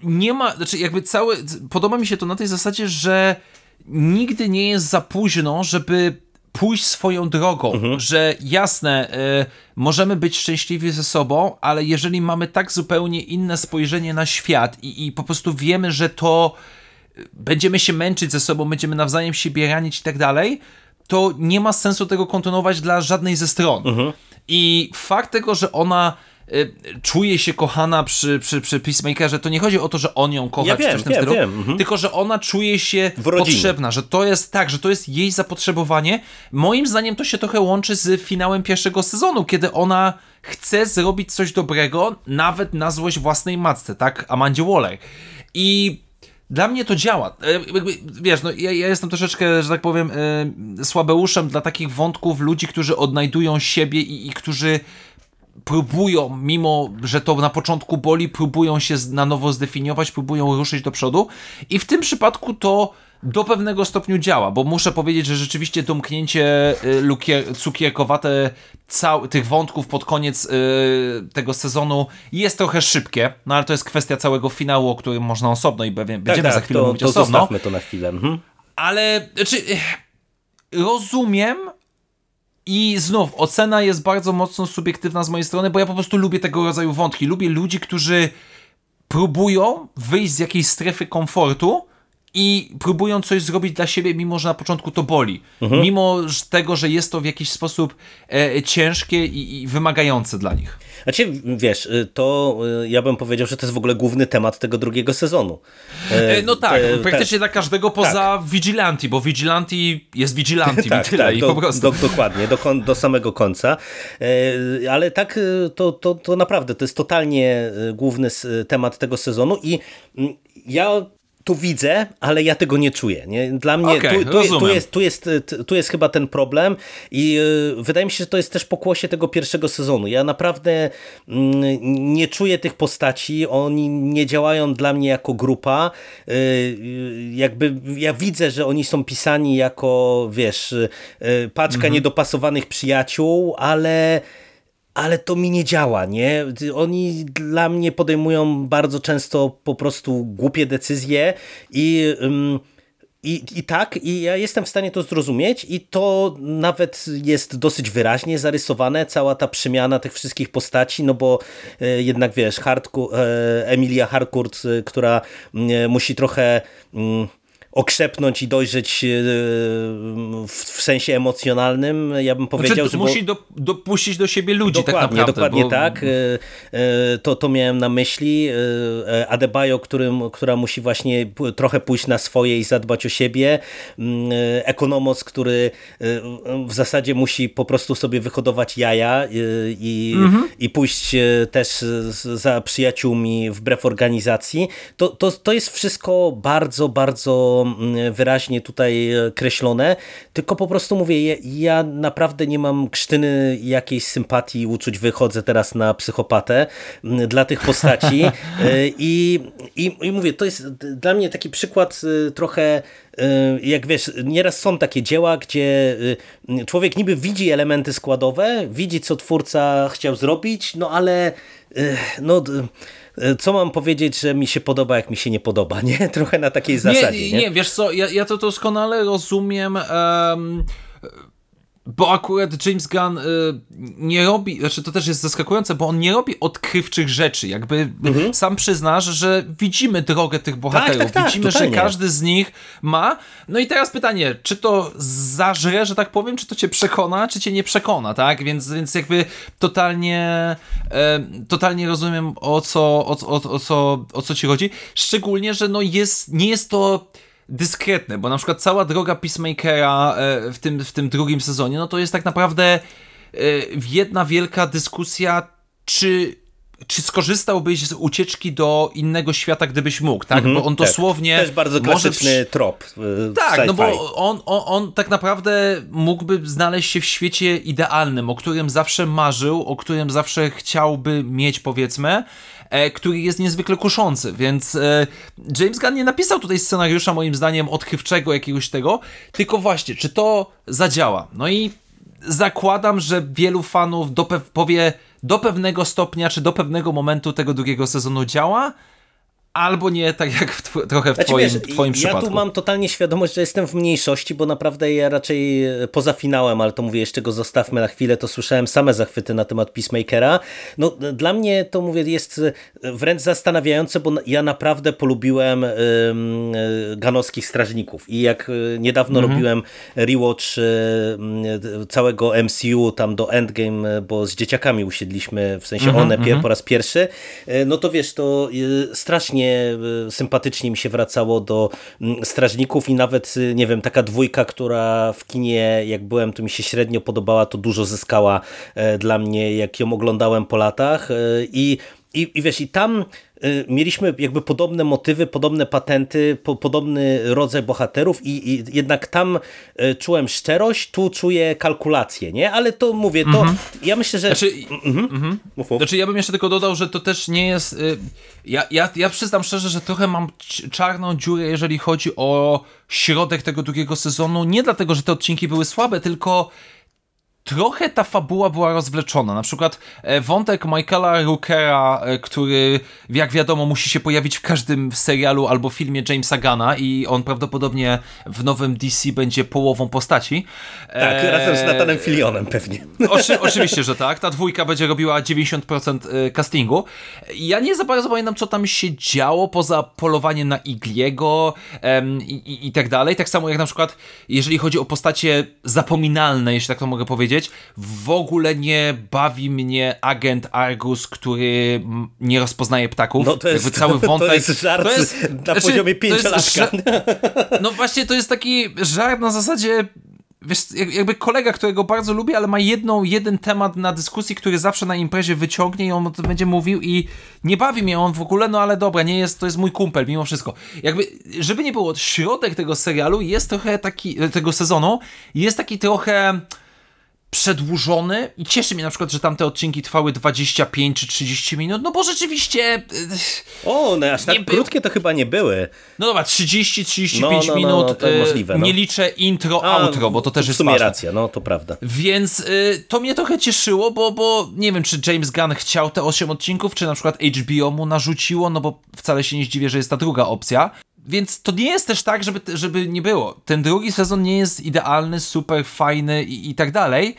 Nie ma, znaczy jakby cały, podoba mi się to na tej zasadzie, że nigdy nie jest za późno, żeby pójść swoją drogą, mhm. że jasne, y, możemy być szczęśliwi ze sobą, ale jeżeli mamy tak zupełnie inne spojrzenie na świat i, i po prostu wiemy, że to y, będziemy się męczyć ze sobą, będziemy nawzajem siebie ranić i tak dalej, to nie ma sensu tego kontynuować dla żadnej ze stron. Mhm. I fakt tego, że ona czuje się kochana przy, przy, przy Peacemakerze, to nie chodzi o to, że on ją kocha, ja wiem, czy coś wiem, wiem. Mhm. tylko że ona czuje się potrzebna, że to jest tak, że to jest jej zapotrzebowanie. Moim zdaniem to się trochę łączy z finałem pierwszego sezonu, kiedy ona chce zrobić coś dobrego, nawet na złość własnej matce, tak? Amandzie Waller. I dla mnie to działa. E, wiesz, no, ja, ja, jestem troszeczkę, że tak powiem, e, słabeuszem dla takich wątków ludzi, którzy odnajdują siebie i, i którzy próbują, mimo że to na początku boli, próbują się na nowo zdefiniować, próbują ruszyć do przodu i w tym przypadku to do pewnego stopniu działa, bo muszę powiedzieć, że rzeczywiście domknięcie y, cukierkowate cał, tych wątków pod koniec y, tego sezonu jest trochę szybkie, no ale to jest kwestia całego finału, o którym można osobno i będziemy tak, tak, za chwilę to, mówić to osobno. Zostawmy to na chwilę. Mhm. Ale, znaczy, rozumiem, i znów, ocena jest bardzo mocno subiektywna z mojej strony, bo ja po prostu lubię tego rodzaju wątki. Lubię ludzi, którzy próbują wyjść z jakiejś strefy komfortu i próbują coś zrobić dla siebie, mimo że na początku to boli. Mhm. Mimo tego, że jest to w jakiś sposób e, ciężkie i, i wymagające dla nich. Znaczy, wiesz, y, to y, ja bym powiedział, że to jest w ogóle główny temat tego drugiego sezonu. E, e no tak, Te, praktycznie dla każdego poza tak. Vigilanti, bo Vigilanti jest Vigilanti [laughs] tak, i tyle. Tak, i do, po prostu. Do, dokładnie, do, do samego końca. E, ale tak, y, to, to, to naprawdę, to jest totalnie główny temat tego sezonu i mm, ja tu widzę, ale ja tego nie czuję. Nie? Dla mnie okay, tu, tu, tu, jest, tu, jest, tu jest chyba ten problem i yy, wydaje mi się, że to jest też pokłosie tego pierwszego sezonu. Ja naprawdę yy, nie czuję tych postaci, oni nie działają dla mnie jako grupa. Yy, jakby ja widzę, że oni są pisani jako, wiesz, y, paczka mhm. niedopasowanych przyjaciół, ale ale to mi nie działa, nie? Oni dla mnie podejmują bardzo często po prostu głupie decyzje i... i, I tak, i ja jestem w stanie to zrozumieć, i to nawet jest dosyć wyraźnie zarysowane, cała ta przemiana tych wszystkich postaci, no bo e, jednak wiesz, Hardku, e, Emilia Harcourt, e, która musi trochę okrzepnąć i dojrzeć w, sensie emocjonalnym. Ja bym powiedział, znaczy, że... Musi do, dopuścić do siebie ludzi dokładnie, tak naprawdę. Dokładnie bo... tak. To, to miałem na myśli. Adebayo, którym, która musi właśnie trochę pójść na swoje i zadbać o siebie. Mm, Ekonomos, który w zasadzie musi po prostu sobie wyhodować jaja i, mhm. i pójść też za przyjaciółmi wbrew organizacji. To, to, to jest wszystko bardzo, bardzo mm, wyraźnie tutaj e, kreślone, tylko po prostu mówię, ja, naprawdę nie mam krztyny jakiejś sympatii uczuć, wychodzę teraz na psychopatę mm, dla tych postaci. [laughs] E, i, i, i mówię, to jest dla mnie taki przykład e, trochę jak wiesz, nieraz są takie dzieła, gdzie człowiek niby widzi elementy składowe, widzi co twórca chciał zrobić, no ale no co mam powiedzieć, że mi się podoba, jak mi się nie podoba, nie? [laughs] Trochę na takiej zasadzie. Nie, nie, nie wiesz co, ja, ja to doskonale rozumiem. Um, bo akurat James Gunn y, nie robi, znaczy to też jest zaskakujące, bo on nie robi odkrywczych rzeczy. Jakby mhm. sam przyznasz, że widzimy drogę tych bohaterów. Tak, tak, tak, widzimy, totalnie. że każdy z nich ma. No i teraz pytanie, czy to zażre, że tak powiem, czy to cię przekona, czy cię nie przekona, tak? Więc, więc jakby totalnie e, totalnie rozumiem o co, o, o, o, co, o co ci chodzi. Szczególnie, że no jest, nie jest to dyskretne, bo na przykład cała droga Peacemakera e, w tym, w tym drugim sezonie, no to jest tak naprawdę e, jedna wielka dyskusja, czy czy skorzystałbyś z ucieczki do innego świata, gdybyś mógł, tak? Mm -hmm, bo on tak. dosłownie. Też bardzo klasyczny może... trop. Tak, no bo on, on, on tak naprawdę mógłby znaleźć się w świecie idealnym, o którym zawsze marzył, o którym zawsze chciałby mieć, powiedzmy. E, który jest niezwykle kuszący, więc e, James Gunn nie napisał tutaj scenariusza moim zdaniem odkrywczego jakiegoś tego, tylko właśnie, czy to zadziała. No i zakładam, że wielu fanów do powie do pewnego stopnia, czy do pewnego momentu tego drugiego sezonu działa, albo nie, tak jak w trochę w znaczy, twoim, wiesz, twoim przypadku. Ja tu mam totalnie świadomość, że jestem w mniejszości, bo naprawdę ja raczej e, poza finałem, ale to mówię, jeszcze go zostawmy na chwilę, to słyszałem same zachwyty na temat Peacemakera. No dla mnie to mówię, jest e, wręcz zastanawiające, bo ja naprawdę polubiłem um, ganowskich strażników i jak niedawno mhm. robiłem rewatch całego MCU tam do Endgame, bo z dzieciakami usiedliśmy, w sensie mhm, one mhm. po raz pierwszy, no to wiesz, to strasznie Y, sympatycznie mi się wracało do mm, Strażników i nawet, y, nie wiem, taka dwójka, która w kinie, jak byłem, to mi się średnio podobała, to dużo zyskała e, dla mnie, jak ją oglądałem po latach e, i i, I wiesz, i tam y, mieliśmy jakby podobne motywy, podobne patenty, po, podobny rodzaj bohaterów i, i, jednak tam y, czułem szczerość, tu czuję kalkulację, nie? Ale to mówię, to mhm. ja myślę, że... Znaczy, mhm. Mhm. Mów, mów. znaczy ja bym jeszcze tylko dodał, że to też nie jest... Y, ja, ja, ja przyznam szczerze, że trochę mam czarną dziurę, jeżeli chodzi o środek tego drugiego sezonu, nie dlatego, że te odcinki były słabe, tylko trochę ta fabuła była rozwleczona. Na przykład e, wątek Michaela Rookera, e, który jak wiadomo musi się pojawić w każdym serialu albo filmie Jamesa Gana i on prawdopodobnie w nowym DC będzie połową postaci. Tak, e... razem z Nathanem Fillionem pewnie. Oczy, [laughs] oczywiście, że tak. Ta dwójka będzie robiła 90% e, castingu. Ja nie za bardzo pamiętam, co tam się działo poza polowaniem na Igliego i, i tak dalej. Tak samo jak na przykład, jeżeli chodzi o postacie zapominalne, jeśli tak to mogę powiedzieć, powiedzieć. W ogóle nie bawi mnie agent Argus, który nie rozpoznaje ptaków. No to jest, Jakby cały wątek. [laughs] To jest żart to jest, na znaczy, poziomie pięciolatka. No właśnie, to jest taki żart na zasadzie wiesz, jakby kolega, którego bardzo lubię, ale ma jedną, jeden temat na dyskusji, który zawsze na imprezie wyciągnie i on będzie mówił i nie bawi mnie on w ogóle, no ale dobra, nie jest, to jest mój kumpel mimo wszystko. Jakby, żeby nie było, środek tego serialu jest trochę taki, tego sezonu, jest taki trochę przedłużony i cieszy mnie na przykład, że tamte odcinki trwały 25 czy 30 minut, no bo rzeczywiście... Y, o, no aż tak krótkie to chyba nie były. No dobra, 30-35 no, no, no, minut, no, to y, możliwe, no. nie liczę intro, A, outro, bo to też jest W sumie ważne. racja, no to prawda. Więc y, to mnie trochę cieszyło, bo, bo nie wiem, czy James Gunn chciał te 8 odcinków, czy na przykład HBO mu narzuciło, no bo wcale się nie zdziwię, że jest ta druga opcja. Więc to nie jest też tak, żeby, żeby nie było. Ten drugi sezon nie jest idealny, super fajny i, i tak dalej,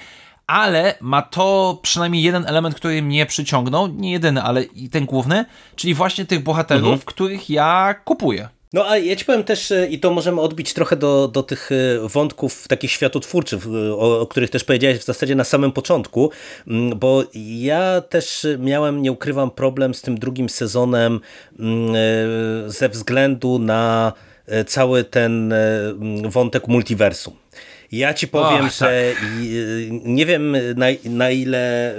ale ma to przynajmniej jeden element, który mnie przyciągnął, nie jedyny, ale i ten główny, czyli właśnie tych bohaterów, mhm. których ja kupuję. No a ja ci powiem też, e, i to możemy odbić trochę do, do tych e, wątków takich światotwórczych, o, o, których też powiedziałeś w zasadzie na samym początku, mm, bo ja też miałem, nie ukrywam, problem z tym drugim sezonem mm, e, ze względu na cały ten wątek multiversum. Ja ci powiem, że tak. nie wiem na, na ile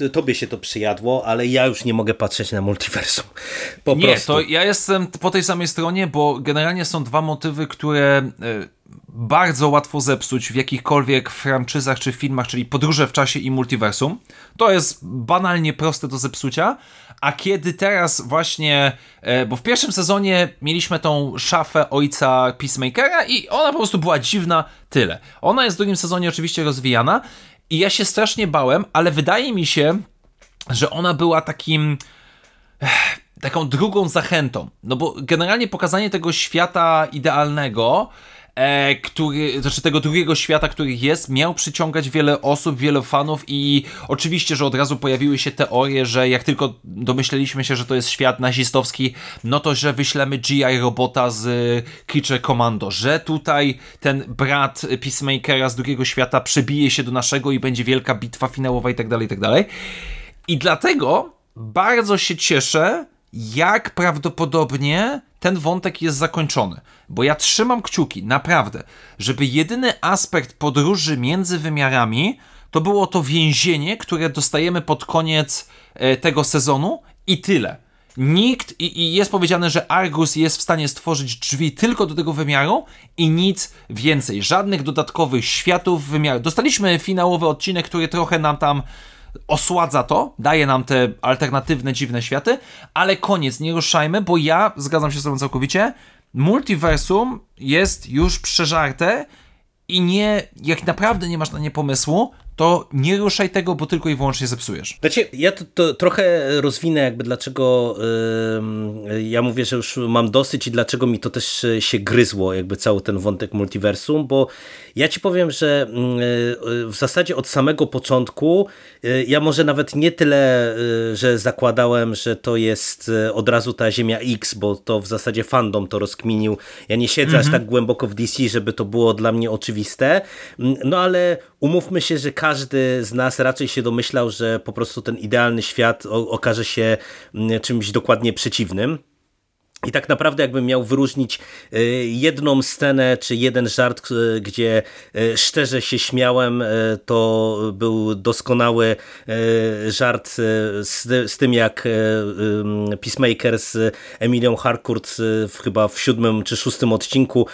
y, tobie się to przyjadło, ale ja już nie mogę patrzeć na multiversum. Po nie, prostu. to ja jestem po tej samej stronie, bo generalnie są dwa motywy, które y, bardzo łatwo zepsuć w jakichkolwiek franczyzach czy filmach, czyli podróże w czasie i multiversum. To jest banalnie proste do zepsucia, a kiedy teraz właśnie, e, bo w pierwszym sezonie mieliśmy tą szafę ojca Peacemakera i ona po prostu była dziwna, tyle. Ona jest w drugim sezonie oczywiście rozwijana i ja się strasznie bałem, ale wydaje mi się, że ona była takim taką drugą zachętą. No bo generalnie pokazanie tego świata idealnego e, który, znaczy tego drugiego świata, który jest, miał przyciągać wiele osób, wiele fanów i oczywiście, że od razu pojawiły się teorie, że jak tylko domyśleliśmy się, że to jest świat nazistowski, no to, że wyślemy GI robota z Creature Commando, że tutaj ten brat Peacemakera z drugiego świata przebije się do naszego i będzie wielka bitwa finałowa i tak dalej, i tak dalej. I dlatego bardzo się cieszę, jak prawdopodobnie ten wątek jest zakończony. Bo ja trzymam kciuki, naprawdę, żeby jedyny aspekt podróży między wymiarami to było to więzienie, które dostajemy pod koniec e, tego sezonu i tyle. Nikt, i, i, jest powiedziane, że Argus jest w stanie stworzyć drzwi tylko do tego wymiaru i nic więcej. Żadnych dodatkowych światów wymiaru. Dostaliśmy finałowy odcinek, który trochę nam tam osładza to, daje nam te alternatywne, dziwne światy, ale koniec, nie ruszajmy, bo ja, zgadzam się z tobą całkowicie, multiversum jest już przeżarte i nie, jak naprawdę nie masz na nie pomysłu, to nie ruszaj tego, bo tylko i wyłącznie zepsujesz. Znaczy, ja to, to trochę rozwinę jakby dlaczego yy, ja mówię, że już mam dosyć i dlaczego mi to też się gryzło jakby cały ten wątek multiversum, bo ja ci powiem, że yy, w zasadzie od samego początku yy, ja może nawet nie tyle, y, że zakładałem, że to jest y, od razu ta Ziemia X, bo to w zasadzie fandom to rozkminił. Ja nie siedzę aż mhm. tak głęboko w DC, żeby to było dla mnie oczywiste, no ale umówmy się, że każdy z nas raczej się domyślał, że po prostu ten idealny świat okaże się mm, czymś dokładnie przeciwnym. I tak naprawdę jakbym miał wyróżnić e, jedną scenę czy jeden żart, e, gdzie e, szczerze się śmiałem, to był doskonały żart z, tym jak Peacemaker z Emilią Harcourt w, chyba w siódmym czy szóstym odcinku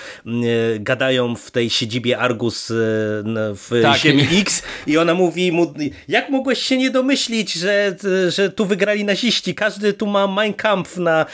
gadają w tej siedzibie Argus w tak. Ziemi X i ona mówi mu, jak mogłeś się nie domyślić, że, że tu wygrali naziści, każdy tu ma Mein Kampf na,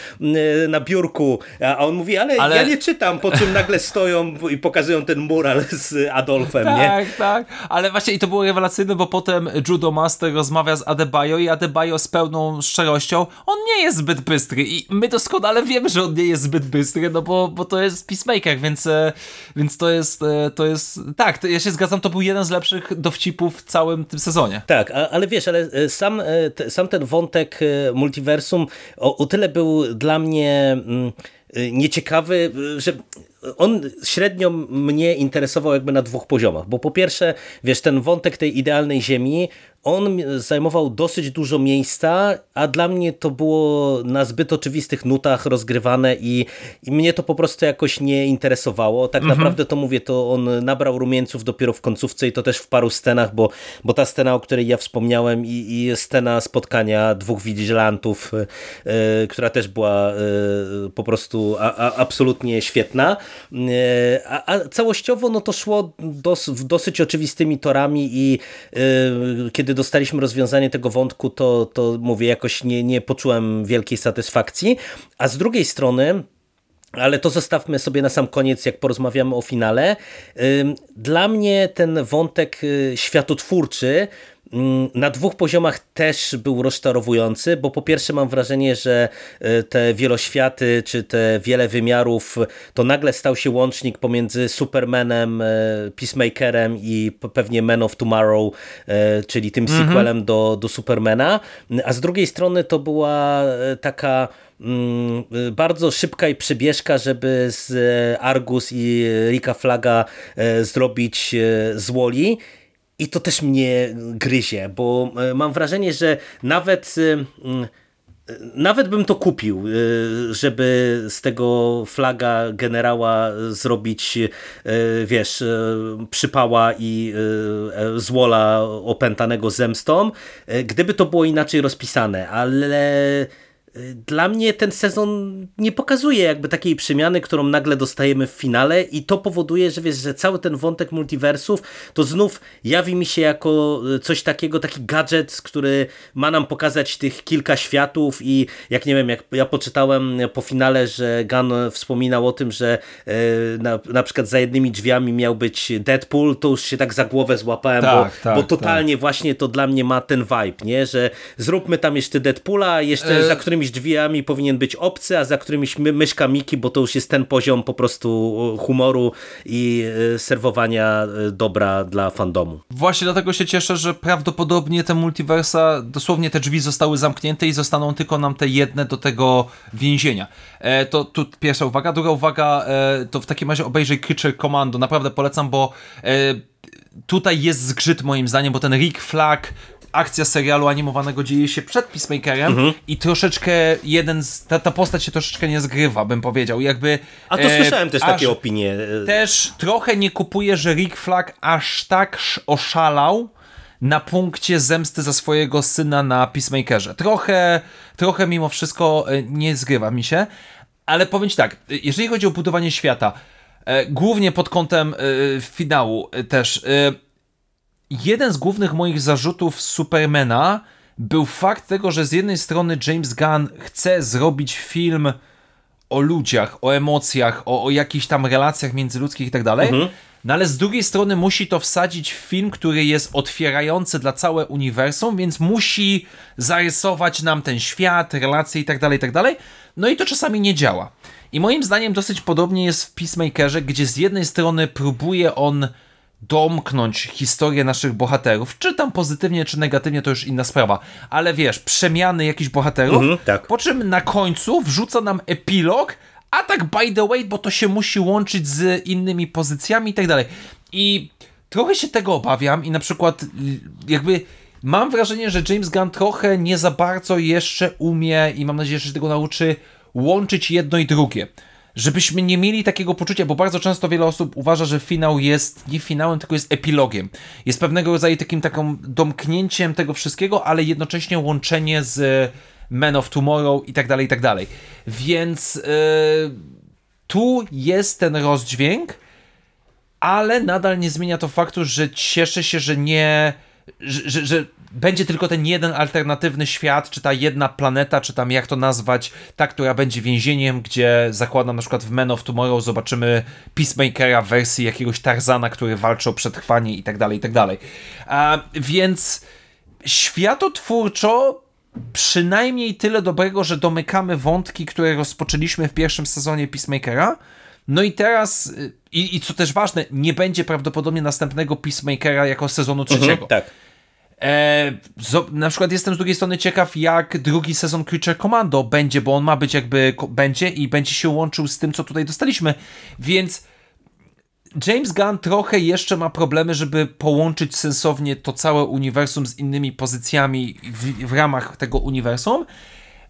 na biurku, a on mówi, ale, ale, ja nie czytam, po czym nagle stoją i pokazują ten mural z Adolfem, tak, nie? Tak, tak, ale właśnie i to było rewelacyjne, bo potem Judo Master rozmawia z Adebayo i Adebayo z pełną szczerością, on nie jest zbyt bystry i my doskonale wiemy, że on nie jest zbyt bystry, no bo, bo to jest Peacemaker, więc, e, więc to jest, e, to jest, tak, ja się zgadzam, to był jeden z lepszych dowcipów w całym tym sezonie. Tak, ale wiesz, ale e, sam, sam ten wątek multiversum o, o tyle był dla mnie Mm, y, nieciekawy, y, że on średnio mnie interesował jakby na dwóch poziomach, bo po pierwsze, wiesz, ten wątek tej idealnej ziemi, on zajmował dosyć dużo miejsca, a dla mnie to było na zbyt oczywistych nutach rozgrywane i, i mnie to po prostu jakoś nie interesowało. Tak mhm. naprawdę to mówię, to on nabrał rumieńców dopiero w końcówce i to też w paru scenach, bo, bo ta scena, o której ja wspomniałem i, i scena spotkania dwóch vigilantów, yy, która też była yy, po prostu a, a, absolutnie świetna, yy, a, a, całościowo no to szło dos, dosyć oczywistymi torami i kiedy dostaliśmy rozwiązanie tego wątku, to, to mówię, jakoś nie, nie poczułem wielkiej satysfakcji. A z drugiej strony, ale to zostawmy sobie na sam koniec, jak porozmawiamy o finale. Dla mnie ten wątek y, światotwórczy na dwóch poziomach też był rozczarowujący, bo po pierwsze mam wrażenie, że e, te wieloświaty, czy te wiele wymiarów, to nagle stał się łącznik pomiędzy Supermanem, e, Peacemakerem i pewnie Man of Tomorrow, e, czyli tym mhm. sequelem do, do Supermana, a z drugiej strony to była taka mm, bardzo szybka i przebieżka, żeby z Argus i Rika Flaga zrobić z Woli. I to też mnie gryzie, bo mam wrażenie, że nawet nawet bym to kupił, żeby z tego flaga generała zrobić, wiesz, przypała i złola opętanego zemstą, gdyby to było inaczej rozpisane, ale dla mnie ten sezon nie pokazuje jakby takiej przemiany, którą nagle dostajemy w finale i to powoduje, że wiesz, że cały ten wątek multiversów to znów jawi mi się jako e, coś takiego, taki gadżet, który ma nam pokazać tych kilka światów i jak nie wiem, jak ja poczytałem po finale, że Gunn wspominał o tym, że e, na, na przykład za jednymi drzwiami miał być Deadpool, to już się tak za głowę złapałem, tak, bo, tak, bo totalnie tak. właśnie to dla mnie ma ten vibe, nie? że zróbmy tam jeszcze Deadpoola, jeszcze e... za którymi drzwiami powinien być obcy, a za którymiś my, myszka Miki, bo to już jest ten poziom po prostu humoru i e, serwowania e, dobra dla fandomu. Właśnie dlatego się cieszę, że prawdopodobnie te multiversa, dosłownie te drzwi zostały zamknięte i zostaną tylko nam te jedne do tego więzienia. E, to tu pierwsza uwaga. Druga uwaga, e, to w takim razie obejrzyj Creature Commando. Naprawdę polecam, bo e, tutaj jest zgrzyt moim zdaniem, bo ten Rick Flag akcja serialu animowanego dzieje się przed Peacemakerem mhm. i troszeczkę jeden z, ta, ta postać się troszeczkę nie zgrywa, bym powiedział. Jakby, A to e, słyszałem też takie opinie. Też trochę nie kupuję, że Rick Flag aż tak oszalał na punkcie zemsty za swojego syna na Peacemakerze. Trochę, trochę mimo wszystko e, nie zgrywa mi się, ale powiem ci tak, jeżeli chodzi o budowanie świata, e, głównie pod kątem e, finału e, też jeden z głównych moich zarzutów Supermana był fakt tego, że z jednej strony James Gunn chce zrobić film o ludziach, o emocjach, o, o jakichś tam relacjach międzyludzkich i tak dalej, mhm. no ale z drugiej strony musi to wsadzić w film, który jest otwierający dla całe uniwersum, więc musi zarysować nam ten świat, relacje i tak dalej, i tak dalej. No i to czasami nie działa. I moim zdaniem dosyć podobnie jest w Peacemakerze, gdzie z jednej strony próbuje on domknąć historię naszych bohaterów, czy tam pozytywnie, czy negatywnie, to już inna sprawa, ale wiesz, przemiany jakichś bohaterów, mhm, tak. po czym na końcu wrzuca nam epilog, a tak by the way, bo to się musi łączyć z innymi pozycjami i tak dalej. I trochę się tego obawiam i na przykład jakby mam wrażenie, że James Gunn trochę nie za bardzo jeszcze umie i mam nadzieję, że się tego nauczy łączyć jedno i drugie żebyśmy nie mieli takiego poczucia, bo bardzo często wiele osób uważa, że finał jest nie finałem, tylko jest epilogiem. Jest pewnego rodzaju takim taką domknięciem tego wszystkiego, ale jednocześnie łączenie z Men of Tomorrow i tak dalej, i tak dalej. Więc yy, tu jest ten rozdźwięk, ale nadal nie zmienia to faktu, że cieszę się, że nie, że, że, że będzie tylko ten jeden alternatywny świat, czy ta jedna planeta, czy tam jak to nazwać, ta, która będzie więzieniem, gdzie zakładam na przykład w Men of Tomorrow zobaczymy Peacemakera w wersji jakiegoś Tarzana, który walczy o przetrwanie i tak dalej, i tak dalej. Więc światotwórczo przynajmniej tyle dobrego, że domykamy wątki, które rozpoczęliśmy w pierwszym sezonie Peacemakera. No i teraz, y, i, i co też ważne, nie będzie prawdopodobnie następnego Peacemakera jako sezonu mhm, trzeciego. Mhm, tak. E, na przykład jestem z drugiej strony ciekaw, jak drugi sezon Creature Commando będzie, bo on ma być jakby będzie i będzie się łączył z tym, co tutaj dostaliśmy. Więc James Gunn trochę jeszcze ma problemy, żeby połączyć sensownie to całe uniwersum z innymi pozycjami w, w ramach tego uniwersum.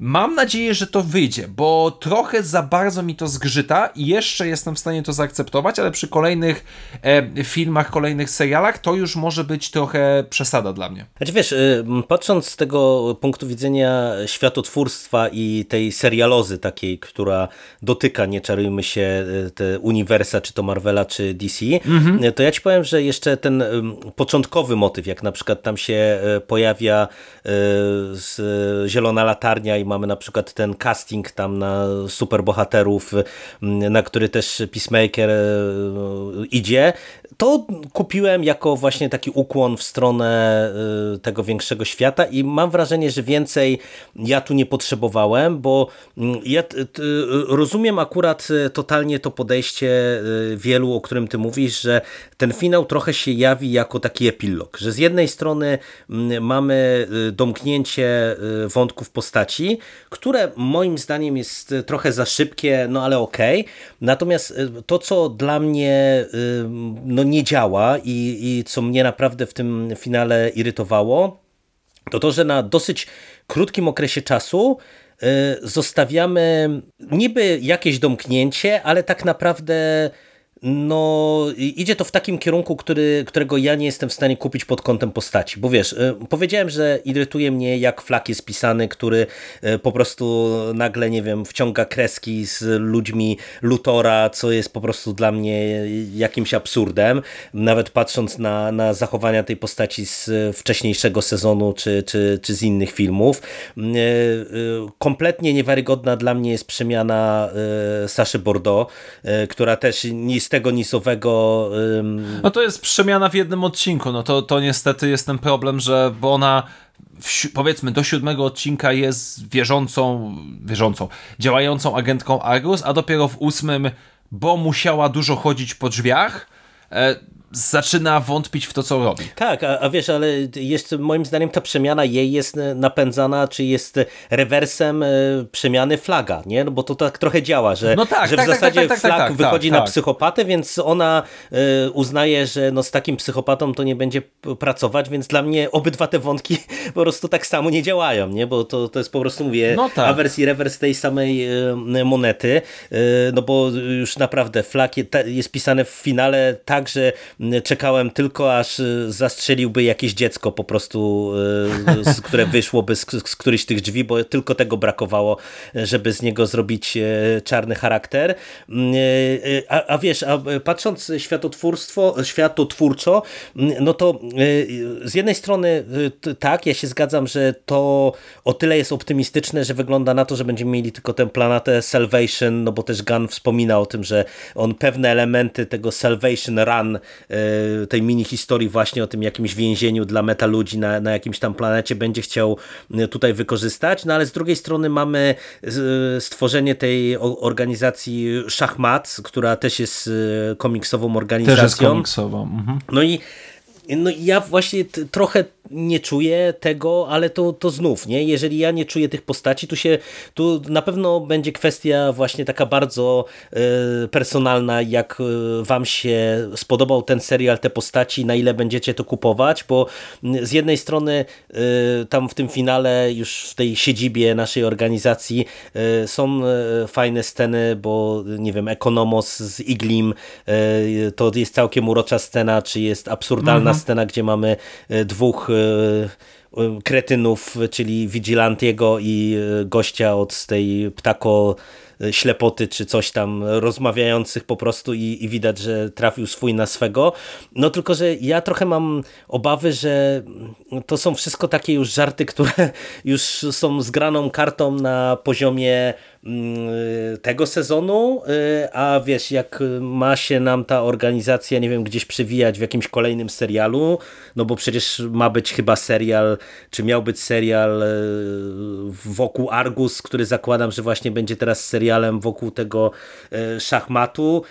Mam nadzieję, że to wyjdzie, bo trochę za bardzo mi to zgrzyta i jeszcze jestem w stanie to zaakceptować, ale przy kolejnych e, filmach, kolejnych serialach to już może być trochę przesada dla mnie. Znaczy wiesz, y, patrząc z tego punktu widzenia światotwórstwa i tej serialozy takiej, która dotyka, nie czarujmy się, y, te uniwersa, czy to Marvela, czy DC, mhm. Y, to ja ci powiem, że jeszcze ten początkowy motyw, jak na przykład tam się pojawia zielona latarnia i mamy na przykład ten casting tam na superbohaterów, na który też Peacemaker e, idzie, to kupiłem jako właśnie taki ukłon w stronę y, tego większego świata i mam wrażenie, że więcej ja tu nie potrzebowałem, bo mm, ja rozumiem akurat y, totalnie to podejście wielu, o którym ty mówisz, że ten finał trochę się jawi jako taki epilog, że z jednej strony mm, mamy domknięcie wątków postaci, które moim zdaniem jest trochę za szybkie, no ale okej, okay. natomiast to, co dla mnie no nie działa i, i co mnie naprawdę w tym finale irytowało, to to, że na dosyć krótkim okresie czasu zostawiamy niby jakieś domknięcie, ale tak naprawdę no, idzie to w takim kierunku, który, którego ja nie jestem w stanie kupić pod kątem postaci, bo wiesz, y, powiedziałem, że irytuje mnie jak flak jest pisany, który y, po prostu nagle, nie wiem, wciąga kreski z ludźmi Lutora, co jest po prostu dla mnie jakimś absurdem, nawet patrząc na, na zachowania tej postaci z wcześniejszego sezonu, czy, czy, czy z innych filmów. Y, kompletnie niewiarygodna dla mnie jest przemiana Saszy Bordeaux, która też nie z tego nisowego. Ym... No to jest przemiana w jednym odcinku. No to, to niestety jest ten problem, że bo ona powiedzmy do siódmego odcinka jest wierzącą, wierzącą, działającą agentką Argus, a dopiero w ósmym, bo musiała dużo chodzić po drzwiach, e, zaczyna wątpić w to, co robi. Tak, a, a, wiesz, ale jest, moim zdaniem ta przemiana jej jest napędzana, czy jest rewersem e, przemiany flaga, nie? No bo to tak trochę działa, że, no tak, że tak, w tak, zasadzie tak, tak, flag wychodzi na psychopatę, więc ona y, uznaje, że no z takim psychopatą to nie będzie pracować, więc dla mnie obydwa te wątki [laughs] po prostu tak samo nie działają, nie? Bo to, to jest po prostu, mówię, no tak. awers i rewers tej samej y, monety, y, no bo już naprawdę flag jest pisane w finale tak, że czekałem tylko aż y, zastrzeliłby jakieś dziecko po prostu, y, które [laughs] wyszłoby z, z którychś tych drzwi, bo tylko tego brakowało, żeby z niego zrobić e, czarny charakter. Mm, e, e, a, a wiesz, a patrząc światotwórstwo, światotwórczo, mm, no to z jednej strony tak, ja się zgadzam, że to o tyle jest optymistyczne, że wygląda na to, że będziemy mieli tylko tę planetę Salvation, no bo też Gunn wspomina o tym, że on pewne elementy tego Salvation Run tej mini historii właśnie o tym jakimś więzieniu dla meta ludzi na, na jakimś tam planecie będzie chciał e, tutaj wykorzystać, no ale z drugiej strony mamy e, stworzenie tej organizacji Szachmat, która też jest komiksową organizacją. Też jest komiksową. Mhm. No i no ja właśnie trochę nie czuję tego, ale to, to znów, nie? Jeżeli ja nie czuję tych postaci, tu się, tu na pewno będzie kwestia właśnie taka bardzo y, personalna, jak y, wam się spodobał ten serial, te postaci, na ile będziecie to kupować, bo z jednej strony y, tam w tym finale, już w tej siedzibie naszej organizacji są fajne sceny, bo nie wiem, Ekonomos z Iglim, to jest całkiem urocza scena, czy jest absurdalna mhm. scena, gdzie mamy dwóch euh, kretynów, czyli Vigilantiego i e, gościa od tej ptako ślepoty czy coś tam rozmawiających po prostu i, i, widać, że trafił swój na swego. No tylko, że ja trochę mam obawy, że to są wszystko takie już żarty, które [laughs] już są zgraną kartą na poziomie Mm, tego sezonu, y, a wiesz, jak ma się nam ta organizacja, nie wiem, gdzieś przewijać w jakimś kolejnym serialu, no bo przecież ma być chyba serial, czy miał być serial y, wokół Argus, który zakładam, że właśnie będzie teraz serialem wokół tego y, szachmatu,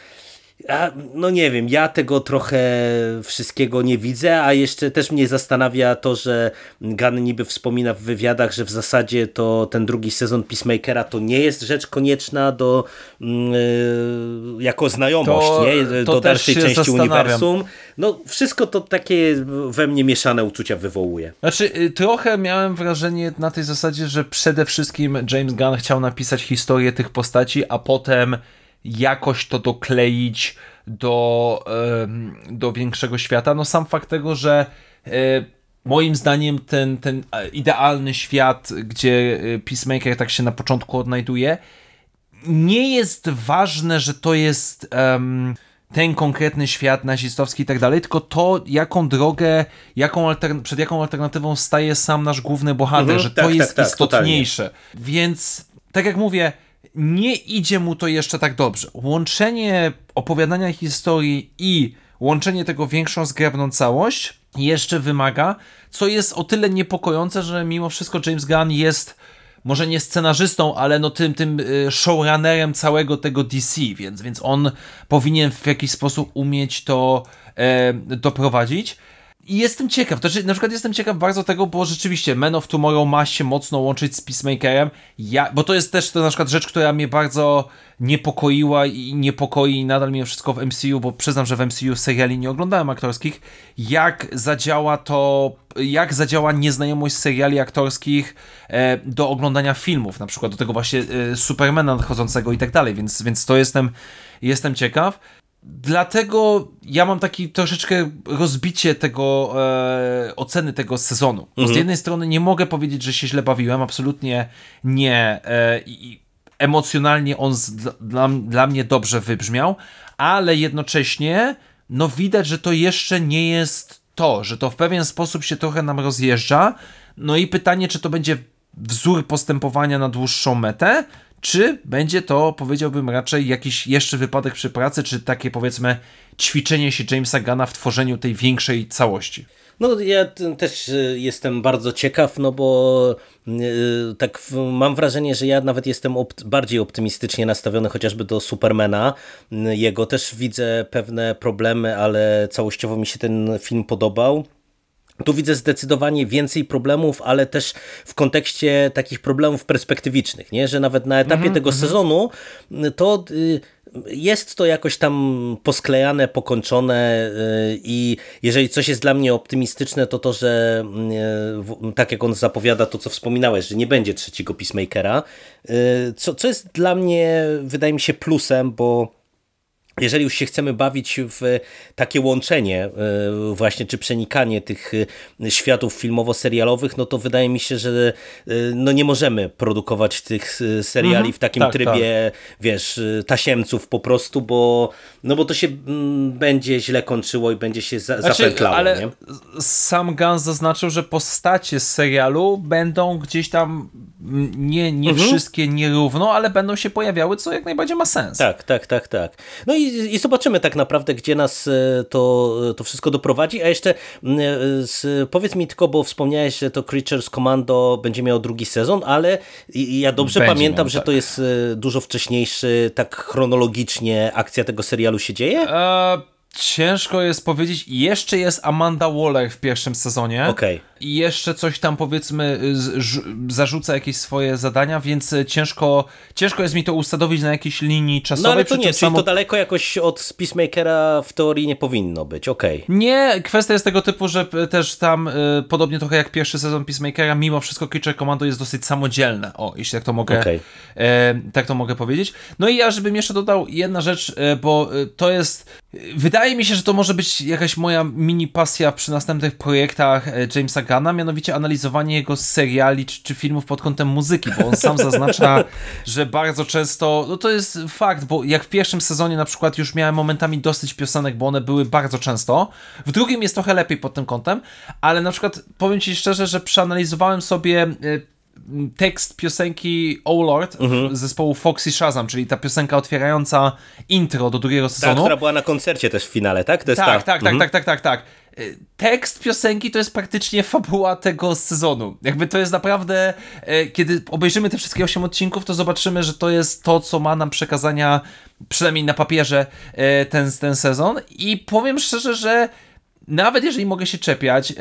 ja, no nie wiem, ja tego trochę wszystkiego nie widzę, a jeszcze też mnie zastanawia to, że Gunn niby wspomina w wywiadach, że w zasadzie to ten drugi sezon Peacemakera to nie jest rzecz konieczna do yy, jako znajomość, to, nie? do dalszej części uniwersum. No wszystko to takie we mnie mieszane uczucia wywołuje. Znaczy y, trochę miałem wrażenie na tej zasadzie, że przede wszystkim James Gunn chciał napisać historię tych postaci, a potem jakoś to dokleić do, do większego świata. No sam fakt tego, że e, moim zdaniem ten, ten idealny świat, gdzie e, Peacemaker tak się na początku odnajduje, nie jest ważne, że to jest um, ten konkretny świat nazistowski i tak dalej, tylko to, jaką drogę, jaką przed jaką alternatywą staje sam nasz główny bohater, mhm, że to tak, jest tak, tak, istotniejsze. Totalnie. Więc, tak jak mówię, nie idzie mu to jeszcze tak dobrze. Łączenie opowiadania historii i łączenie tego większą, zgrabną całość jeszcze wymaga, co jest o tyle niepokojące, że mimo wszystko James Gunn jest może nie scenarzystą, ale no tym, tym y, showrunnerem całego tego DC, więc, więc on powinien w jakiś sposób umieć to e, doprowadzić. I jestem ciekaw, to znaczy na przykład jestem ciekaw bardzo tego, bo rzeczywiście Man of Tomorrow ma się mocno łączyć z Peacemakerem, ja, bo to jest też to na przykład rzecz, która mnie bardzo niepokoiła i niepokoi nadal mimo wszystko w MCU, bo przyznam, że w MCU seriali nie oglądałem aktorskich, jak zadziała to, jak zadziała nieznajomość seriali aktorskich e, do oglądania filmów, na przykład do tego właśnie e, Supermana nadchodzącego i tak dalej, więc, więc to jestem, jestem ciekaw. Dlatego ja mam taki troszeczkę rozbicie tego e, oceny tego sezonu. Mhm. Z jednej strony nie mogę powiedzieć, że się źle bawiłem, absolutnie nie. E, I emocjonalnie on z, dla, dla mnie dobrze wybrzmiał, ale jednocześnie no widać, że to jeszcze nie jest to, że to w pewien sposób się trochę nam rozjeżdża. No i pytanie, czy to będzie wzór postępowania na dłuższą metę, czy będzie to, powiedziałbym, raczej jakiś jeszcze wypadek przy pracy, czy takie powiedzmy ćwiczenie się Jamesa Gana w tworzeniu tej większej całości? No ja też y, jestem bardzo ciekaw, no bo y, tak mam wrażenie, że ja nawet jestem opt bardziej optymistycznie nastawiony chociażby do Supermana. Jego też widzę pewne problemy, ale całościowo mi się ten film podobał. Tu widzę zdecydowanie więcej problemów, ale też w kontekście takich problemów perspektywicznych, nie? że nawet na etapie mm -hmm, tego mm -hmm. sezonu to y, jest to jakoś tam posklejane, pokończone y, i jeżeli coś jest dla mnie optymistyczne, to to, że y, tak jak on zapowiada to, co wspominałeś, że nie będzie trzeciego Peacemakera, co, co jest dla mnie, wydaje mi się, plusem, bo jeżeli już się chcemy bawić w takie łączenie e, właśnie, czy przenikanie tych e, światów filmowo-serialowych, no to wydaje mi się, że e, no nie możemy produkować tych seriali mhm, w takim tak, trybie, tak. wiesz, tasiemców po prostu, bo, no bo to się mm, będzie źle kończyło i będzie się za, znaczy, zapętlało. Ale nie? sam Gunn zaznaczył, że postacie z serialu będą gdzieś tam nie, nie mhm. wszystkie nierówno, ale będą się pojawiały, co jak najbardziej ma sens. Tak, tak, tak, tak. No i i, zobaczymy tak naprawdę, gdzie nas e, to, to wszystko doprowadzi. A jeszcze e, powiedz mi tylko, bo wspomniałeś, że to Creatures Commando będzie miało drugi sezon, ale ja dobrze będzie pamiętam, miał, że tak. to jest e, dużo wcześniejszy, tak chronologicznie akcja tego serialu się dzieje? E Ciężko jest powiedzieć. Jeszcze jest Amanda Waller w pierwszym sezonie. Okej. Okay jeszcze coś tam powiedzmy zarzuca jakieś swoje zadania, więc ciężko, ciężko jest mi to ustanowić na jakiejś linii czasowej. No ale to nie, czyli samo... to daleko jakoś od Peacemakera w teorii nie powinno być, okej. Okay. Nie, kwestia jest tego typu, że też tam y, podobnie trochę jak pierwszy sezon Peacemakera, mimo wszystko Creature Commando jest dosyć samodzielne, o, jeśli tak to mogę, okay. e, tak to mogę powiedzieć. No i ja, żebym jeszcze dodał jedna rzecz, e, bo e, to jest, wydaje mi się, że to może być jakaś moja mini pasja przy następnych projektach e, Jamesa Gana, mianowicie analizowanie jego seriali czy, czy, filmów pod kątem muzyki, bo on sam [laughs] zaznacza, że bardzo często, no to jest fakt, bo jak w pierwszym sezonie na przykład już miałem momentami dosyć piosenek, bo one były bardzo często, w drugim jest trochę lepiej pod tym kątem, ale na przykład powiem Ci szczerze, że przeanalizowałem sobie e, tekst piosenki Oh Lord mhm. zespołu Foxy Shazam, czyli ta piosenka otwierająca intro do drugiego sezonu. Ta, która była na koncercie też w finale, tak? tak, tak, tak, mhm. tak, tak, tak, tak, tak tekst piosenki to jest praktycznie fabuła tego sezonu. Jakby to jest naprawdę, e, kiedy obejrzymy te wszystkie 8 odcinków, to zobaczymy, że to jest to, co ma nam przekazania, przynajmniej na papierze, e, ten, ten sezon. I powiem szczerze, że nawet jeżeli mogę się czepiać,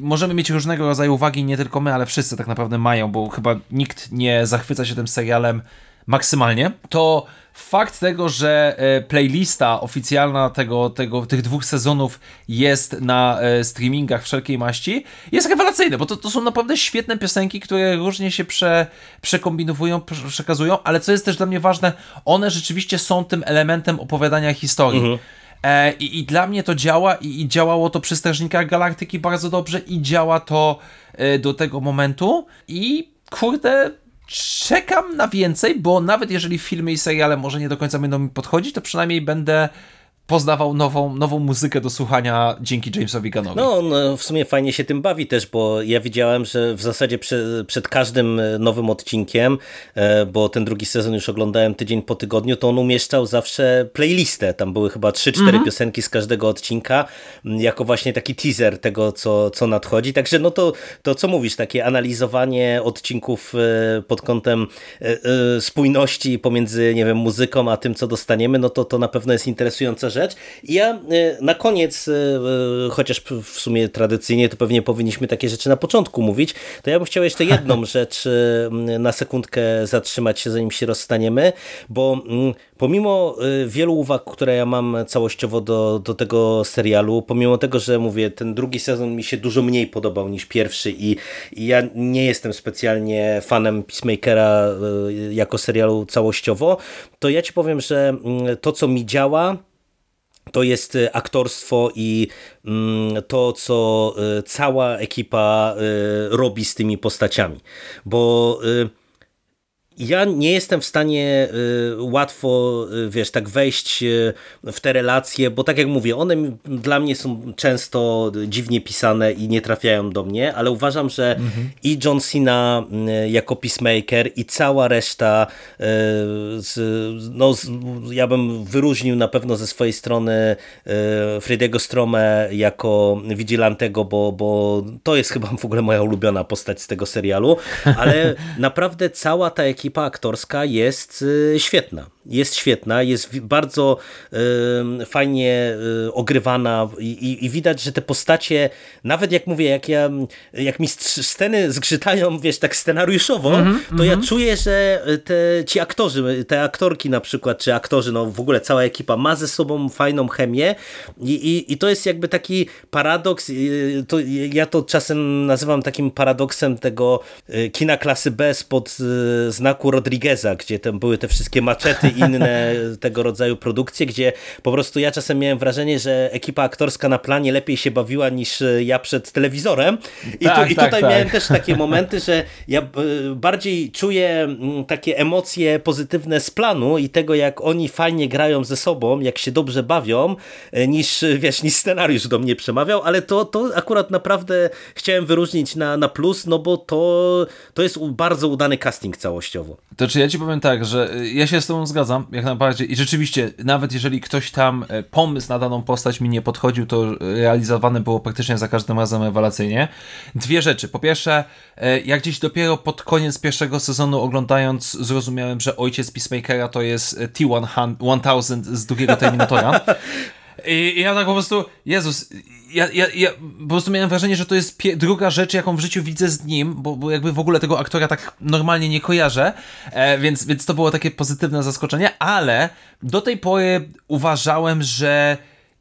możemy mieć różnego rodzaju uwagi, nie tylko my, ale wszyscy tak naprawdę mają, bo chyba nikt nie zachwyca się tym serialem maksymalnie, to fakt tego, że e, playlista oficjalna tego, tego, tych dwóch sezonów jest na e, streamingach wszelkiej maści, jest rewelacyjny, bo to, to są naprawdę świetne piosenki, które różnie się prze, przekombinowują, przekazują, ale co jest też dla mnie ważne, one rzeczywiście są tym elementem opowiadania historii. Mhm. E, I, I, dla mnie to działa i, i, działało to przy Strażnikach Galaktyki bardzo dobrze i działa to do tego momentu i kurde, czekam na więcej, bo nawet jeżeli filmy i seriale może nie do końca będą mi podchodzić, to przynajmniej będę poznawał nową, nową muzykę do słuchania dzięki Jamesowi Gunnowi. No, on w sumie fajnie się tym bawi też, bo ja widziałem, że w zasadzie przy, przed każdym nowym odcinkiem, e, bo ten drugi sezon już oglądałem tydzień po tygodniu, to on umieszczał zawsze playlistę. Tam były chyba 3-4 mhm. piosenki z każdego odcinka, jako właśnie taki teaser tego, co, co nadchodzi. Także no to, to co mówisz, takie analizowanie odcinków e, pod kątem e, spójności pomiędzy, nie wiem, muzyką, a tym, co dostaniemy, no to to na pewno jest interesująca rzecz. I ja e, na koniec, e, e, chociaż w sumie tradycyjnie to pewnie powinniśmy takie rzeczy na początku mówić, to ja bym chciał jeszcze jedną [laughs] rzecz na sekundkę zatrzymać się, zanim się rozstaniemy, bo mm, pomimo wielu uwag, które ja mam całościowo do, do tego serialu, pomimo tego, że mówię, ten drugi sezon mi się dużo mniej podobał niż pierwszy i, i ja nie jestem specjalnie fanem Peacemakera jako serialu całościowo, to ja ci powiem, że mm, to co mi działa, to jest y, aktorstwo i mm, to, co y, cała ekipa y, robi z tymi postaciami. Bo ja nie jestem w stanie y, łatwo, y, wiesz, tak wejść y, w te relacje, bo tak jak mówię, one dla mnie są często dziwnie pisane i nie trafiają do mnie, ale uważam, że mhm. i John Cena jako Peacemaker i cała reszta, no, ja bym wyróżnił na pewno ze swojej strony Frediego Strome jako Vigilantego, bo, bo to jest chyba w ogóle moja ulubiona postać z tego serialu, ale [laughs] naprawdę cała ta ekipa ekipa aktorska jest y, świetna jest świetna, jest bardzo fajnie y, ogrywana i, i, widać, że te postacie, nawet jak mówię, jak, ja, jak mi sceny zgrzytają, wiesz, tak scenariuszowo, mm -hmm, to mm -hmm. ja mhm. czuję, że te, ci aktorzy, te aktorki na przykład, czy aktorzy, no w ogóle cała ekipa ma ze sobą fajną chemię i, i, i to jest jakby taki paradoks, y, to ja to czasem nazywam takim paradoksem tego kina klasy B spod y, znaku Rodrigueza, gdzie tam były te wszystkie maczety [laughs] inne tego rodzaju produkcje, gdzie po prostu ja czasem miałem wrażenie, że ekipa aktorska na planie lepiej się bawiła niż ja przed telewizorem. I, tak, tu, i tak, tutaj tak. miałem też takie [laughs] momenty, że ja e, bardziej czuję mm, takie emocje pozytywne z planu i tego, jak oni fajnie grają ze sobą, jak się dobrze bawią, e, niż, wiesz, niż scenariusz do mnie przemawiał, ale to, to akurat naprawdę chciałem wyróżnić na, na plus, no bo to, to jest bardzo udany casting To czy ja ci powiem tak, że e, ja się z tobą zgadzam, jak najbardziej. I rzeczywiście, nawet jeżeli ktoś tam e, pomysł na daną postać mi nie podchodził, to realizowane było praktycznie za każdym razem rewelacyjnie. Dwie rzeczy. Po pierwsze, e, jak gdzieś dopiero pod koniec pierwszego sezonu oglądając, zrozumiałem, że ojciec Peacemakera to jest T-1000 z drugiego Terminatora. [laughs] I, ja tak po prostu, Jezus, ja, ja, ja po prostu miałem wrażenie, że to jest druga rzecz, jaką w życiu widzę z nim, bo, bo jakby w ogóle tego aktora tak normalnie nie kojarzę, e, więc, więc to było takie pozytywne zaskoczenie, ale do tej pory uważałem, że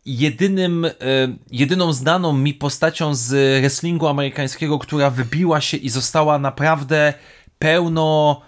jedynym, e, jedyną znaną mi postacią z wrestlingu amerykańskiego, która wybiła się i została naprawdę pełno,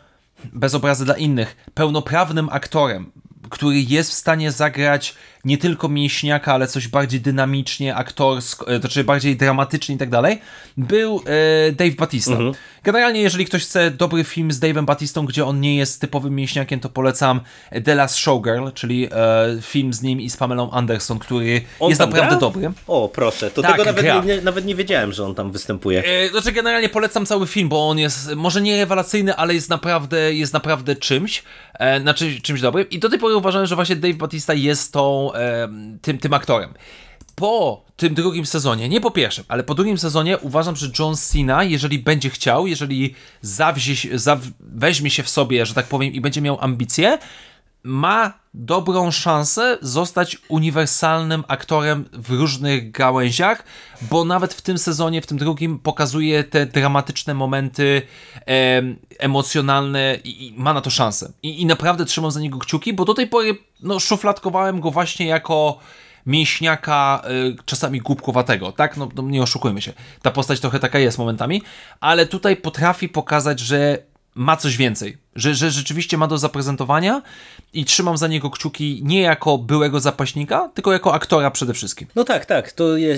bez obrazy dla innych, pełnoprawnym aktorem, który jest w stanie zagrać nie tylko mięśniaka, ale coś bardziej dynamicznie, aktorsko, to znaczy bardziej dramatycznie i tak dalej, był e, Dave Batista. Mhm. Generalnie, jeżeli ktoś chce dobry film z Dave'em Batistą, gdzie on nie jest typowym mięśniakiem, to polecam The Last Showgirl, czyli e, film z nim i z Pamelą Anderson, który on jest naprawdę gra? dobry. O, proszę, to tak, tego nawet nie, nawet nie wiedziałem, że on tam występuje. E, znaczy, generalnie polecam cały film, bo on jest może nie rewelacyjny, ale jest naprawdę, jest naprawdę czymś, e, znaczy czymś dobrym. I do tej pory uważałem, że właśnie Dave Batista jest tą tym, tym aktorem. Po tym drugim sezonie, nie po pierwszym, ale po drugim sezonie uważam, że John Cena, jeżeli będzie chciał, jeżeli zaw, weźmie się w sobie, że tak powiem, i będzie miał ambicje, ma dobrą szansę zostać uniwersalnym aktorem w różnych gałęziach, bo nawet w tym sezonie, w tym drugim, pokazuje te dramatyczne momenty e, emocjonalne i, i, ma na to szansę. I, I, naprawdę trzymam za niego kciuki, bo do tej pory no, szufladkowałem go właśnie jako mięśniaka, y, czasami głupkowatego, tak? No, no nie oszukujmy się. Ta postać trochę taka jest momentami, ale tutaj potrafi pokazać, że ma coś więcej, że, że rzeczywiście ma do zaprezentowania i trzymam za niego kciuki nie jako byłego zapaśnika, tylko jako aktora przede wszystkim. No tak, tak, to ja,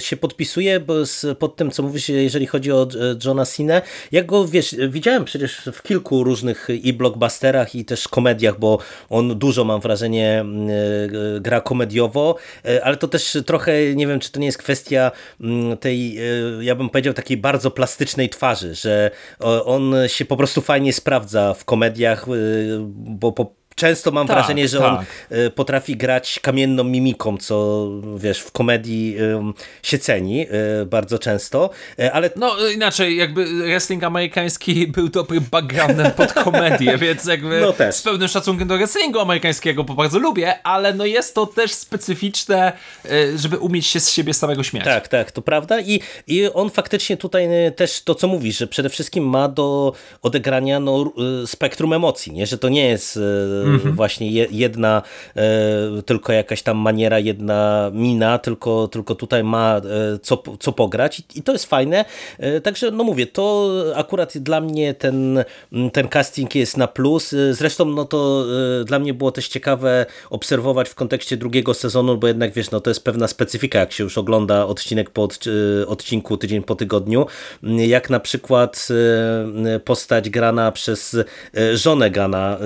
się podpisuję bo z, pod tym, co mówisz, jeżeli chodzi o Johna Cena. Ja go, wiesz, widziałem przecież w kilku różnych i blockbusterach i też komediach, bo on dużo, mam wrażenie, e, gra komediowo, e, ale to też trochę, nie wiem, czy to nie jest kwestia tej, e, ja bym powiedział, takiej bardzo plastycznej twarzy, że on się po prostu fajnie sprawdza w komediach, bo po Często mam tak, wrażenie, że tak. on potrafi grać kamienną mimiką, co wiesz, w komedii się ceni bardzo często, e, ale... No inaczej, jakby wrestling amerykański [laughs] był dobrym backgroundem pod komedię, [laughs] więc jakby no z pełnym szacunkiem do wrestlingu amerykańskiego, bo bardzo lubię, ale no jest to też specyficzne, żeby umieć się z siebie samego śmiać. Tak, tak, to prawda i, i on faktycznie tutaj też to, co mówisz, że przede wszystkim ma do odegrania no, spektrum emocji, nie? że to nie jest mhm. właśnie jedna e, tylko jakaś tam maniera, jedna mina, tylko, tylko tutaj ma e, co, co pograć i, to jest fajne. E, także no mówię, to akurat dla mnie ten, ten casting jest na plus. Zresztą no to dla mnie było też ciekawe obserwować w kontekście drugiego sezonu, bo jednak wiesz, no to jest pewna specyfika, jak się już ogląda odcinek po odcinku, tydzień po tygodniu, jak na przykład postać grana przez żonę Gana,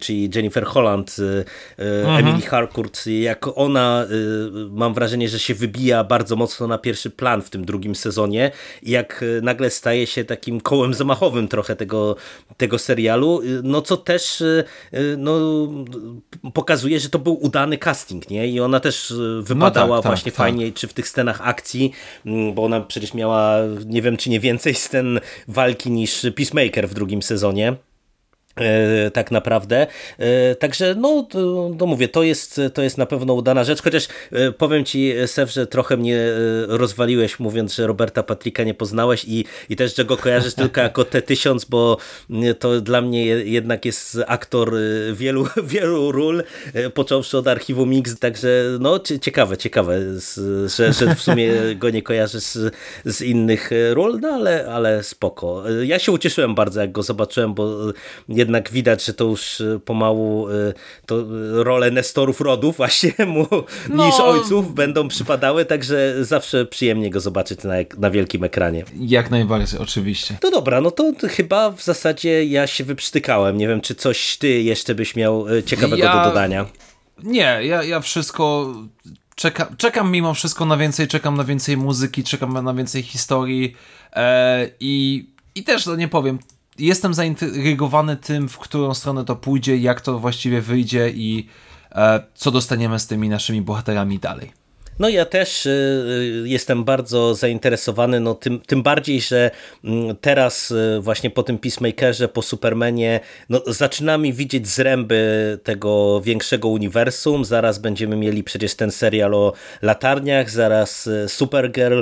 czyli Jennifer Holland, y, y, mhm. Emily Harcourt, jak ona, y, mam wrażenie, że się wybija bardzo mocno na pierwszy plan w tym drugim sezonie i jak nagle staje się takim kołem zamachowym trochę tego, tego serialu, no co też no, pokazuje, że to był udany casting, nie? I ona też wypadała no tak, tak, właśnie tak, fajnie, czy w tych scenach akcji, mm, bo ona przecież miała, nie wiem czy nie więcej scen walki niż Peacemaker w drugim sezonie. E, tak naprawdę. E, także no, to, mówię, to jest, to jest na pewno udana rzecz, chociaż e, powiem Ci Sef, że trochę mnie rozwaliłeś mówiąc, że Roberta Patricka nie poznałeś i, i też, że go kojarzysz tylko [laughs] jako T-1000, bo to dla mnie jednak jest aktor wielu, [laughs] wielu ról, począwszy od archiwum Mix, także no ciekawe, ciekawe, że, że w sumie go nie kojarzysz z, z innych ról, no ale, ale spoko. Ja się ucieszyłem bardzo, jak go zobaczyłem, bo jednak widać, że to już e, pomału e, to e, role Nestorów rodów właśnie [laughs] mu no. niż ojców będą przypadały, także zawsze przyjemnie go zobaczyć na, na wielkim ekranie. Jak najbardziej, oczywiście. No dobra, no to chyba w zasadzie ja się wyprztykałem. Nie wiem, czy coś ty jeszcze byś miał ciekawego ja... do dodania. Nie, ja, ja wszystko czekam, czekam mimo wszystko na więcej, czekam na więcej muzyki, czekam na więcej historii e, i, i też, no nie powiem, jestem zaintrygowany tym, w którą stronę to pójdzie, jak to właściwie wyjdzie i e, co dostaniemy z tymi naszymi bohaterami dalej. No ja też y, y, jestem bardzo zainteresowany, no tym, tym bardziej, że mm, teraz y, właśnie po tym Peacemakerze, po Supermanie, no zaczynamy widzieć zręby tego większego uniwersum, zaraz będziemy mieli przecież ten serial o latarniach, zaraz Supergirl,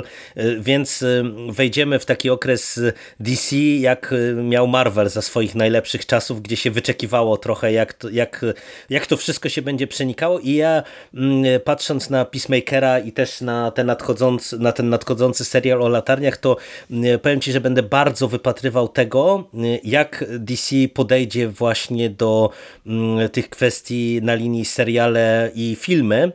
więc wejdziemy w taki okres DC, jak miał Marvel za swoich najlepszych czasów, gdzie się wyczekiwało trochę, jak to, jak, jak to wszystko się będzie przenikało. I ja mm, patrząc na Peacemakera i też na ten nadchodzący, na ten nadchodzący serial o latarniach, to mm, powiem Ci, że będę bardzo wypatrywał tego, mm, jak DC podejdzie właśnie do mm, tych kwestii na linii seriale i filmy,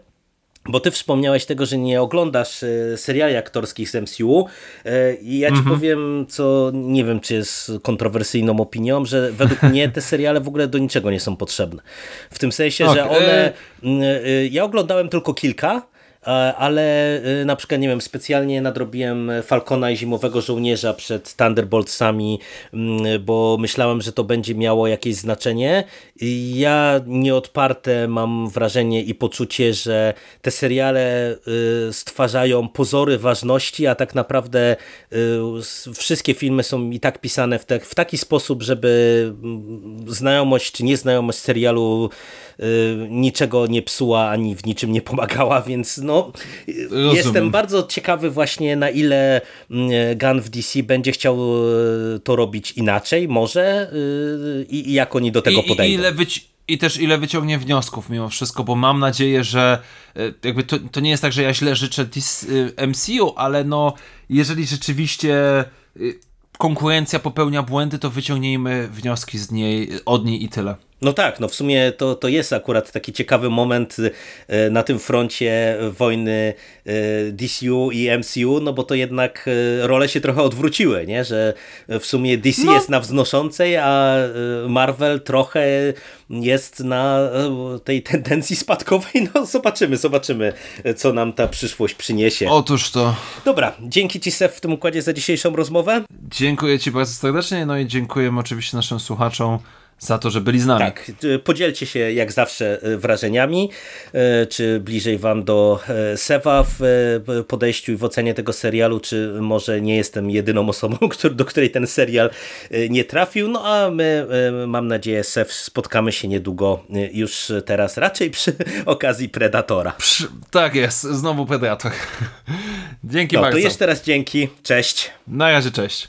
bo ty wspomniałeś tego, że nie oglądasz e, seriali aktorskich z MCU e, i ja ci mhm. powiem, co nie wiem, czy jest kontrowersyjną opinią, że według [laughs] mnie te seriale w ogóle do niczego nie są potrzebne. W tym sensie, okay. że one... E, ja oglądałem tylko kilka, ale e, na przykład, nie wiem, specjalnie nadrobiłem Falcona i Zimowego Żołnierza przed Thunderboltsami, mm, bo myślałem, że to będzie miało jakieś znaczenie. Ja nieodparte mam wrażenie i poczucie, że te seriale e, stwarzają pozory ważności, a tak naprawdę wszystkie filmy są i tak pisane w, w taki sposób, żeby mm, znajomość czy nieznajomość serialu niczego nie psuła ani w niczym nie pomagała, [laughs] więc no no, jestem bardzo ciekawy właśnie na ile mm, Gun w DC będzie chciał e, to robić inaczej, może e, i, i jak oni do tego I, podejdą. I, ile i też ile wyciągnie wniosków mimo wszystko, bo mam nadzieję, że e, jakby to, to nie jest tak, że ja źle życzę MCU, ale no jeżeli rzeczywiście konkurencja popełnia błędy, to wyciągnijmy wnioski z niej, od niej i tyle. No tak, no w sumie to, to jest akurat taki ciekawy moment e, na tym froncie wojny e, DCU i MCU, no bo to jednak e, role się trochę odwróciły, nie? że w sumie DC No. jest na wznoszącej, a Marvel trochę jest na tej tendencji spadkowej. No zobaczymy, zobaczymy, co nam ta przyszłość przyniesie. Otóż to. Dobra, dzięki Ci Sef w tym układzie za dzisiejszą rozmowę. Dziękuję Ci bardzo serdecznie, no i dziękujemy oczywiście naszym słuchaczom za to, że byli z nami. Tak, y, podzielcie się jak zawsze y, wrażeniami, y, czy bliżej wam do Sewa w podejściu i w ocenie tego serialu, czy może nie jestem jedyną osobą, [laughs] do której ten serial nie trafił, no a my, mam nadzieję, Sew, spotkamy się niedługo już teraz, raczej przy [laughs] okazji Predatora. Przy, tak jest, znowu Predator. [laughs] Dzięki No, to bardzo. jeszcze raz dzięki, cześć. Na razie, cześć.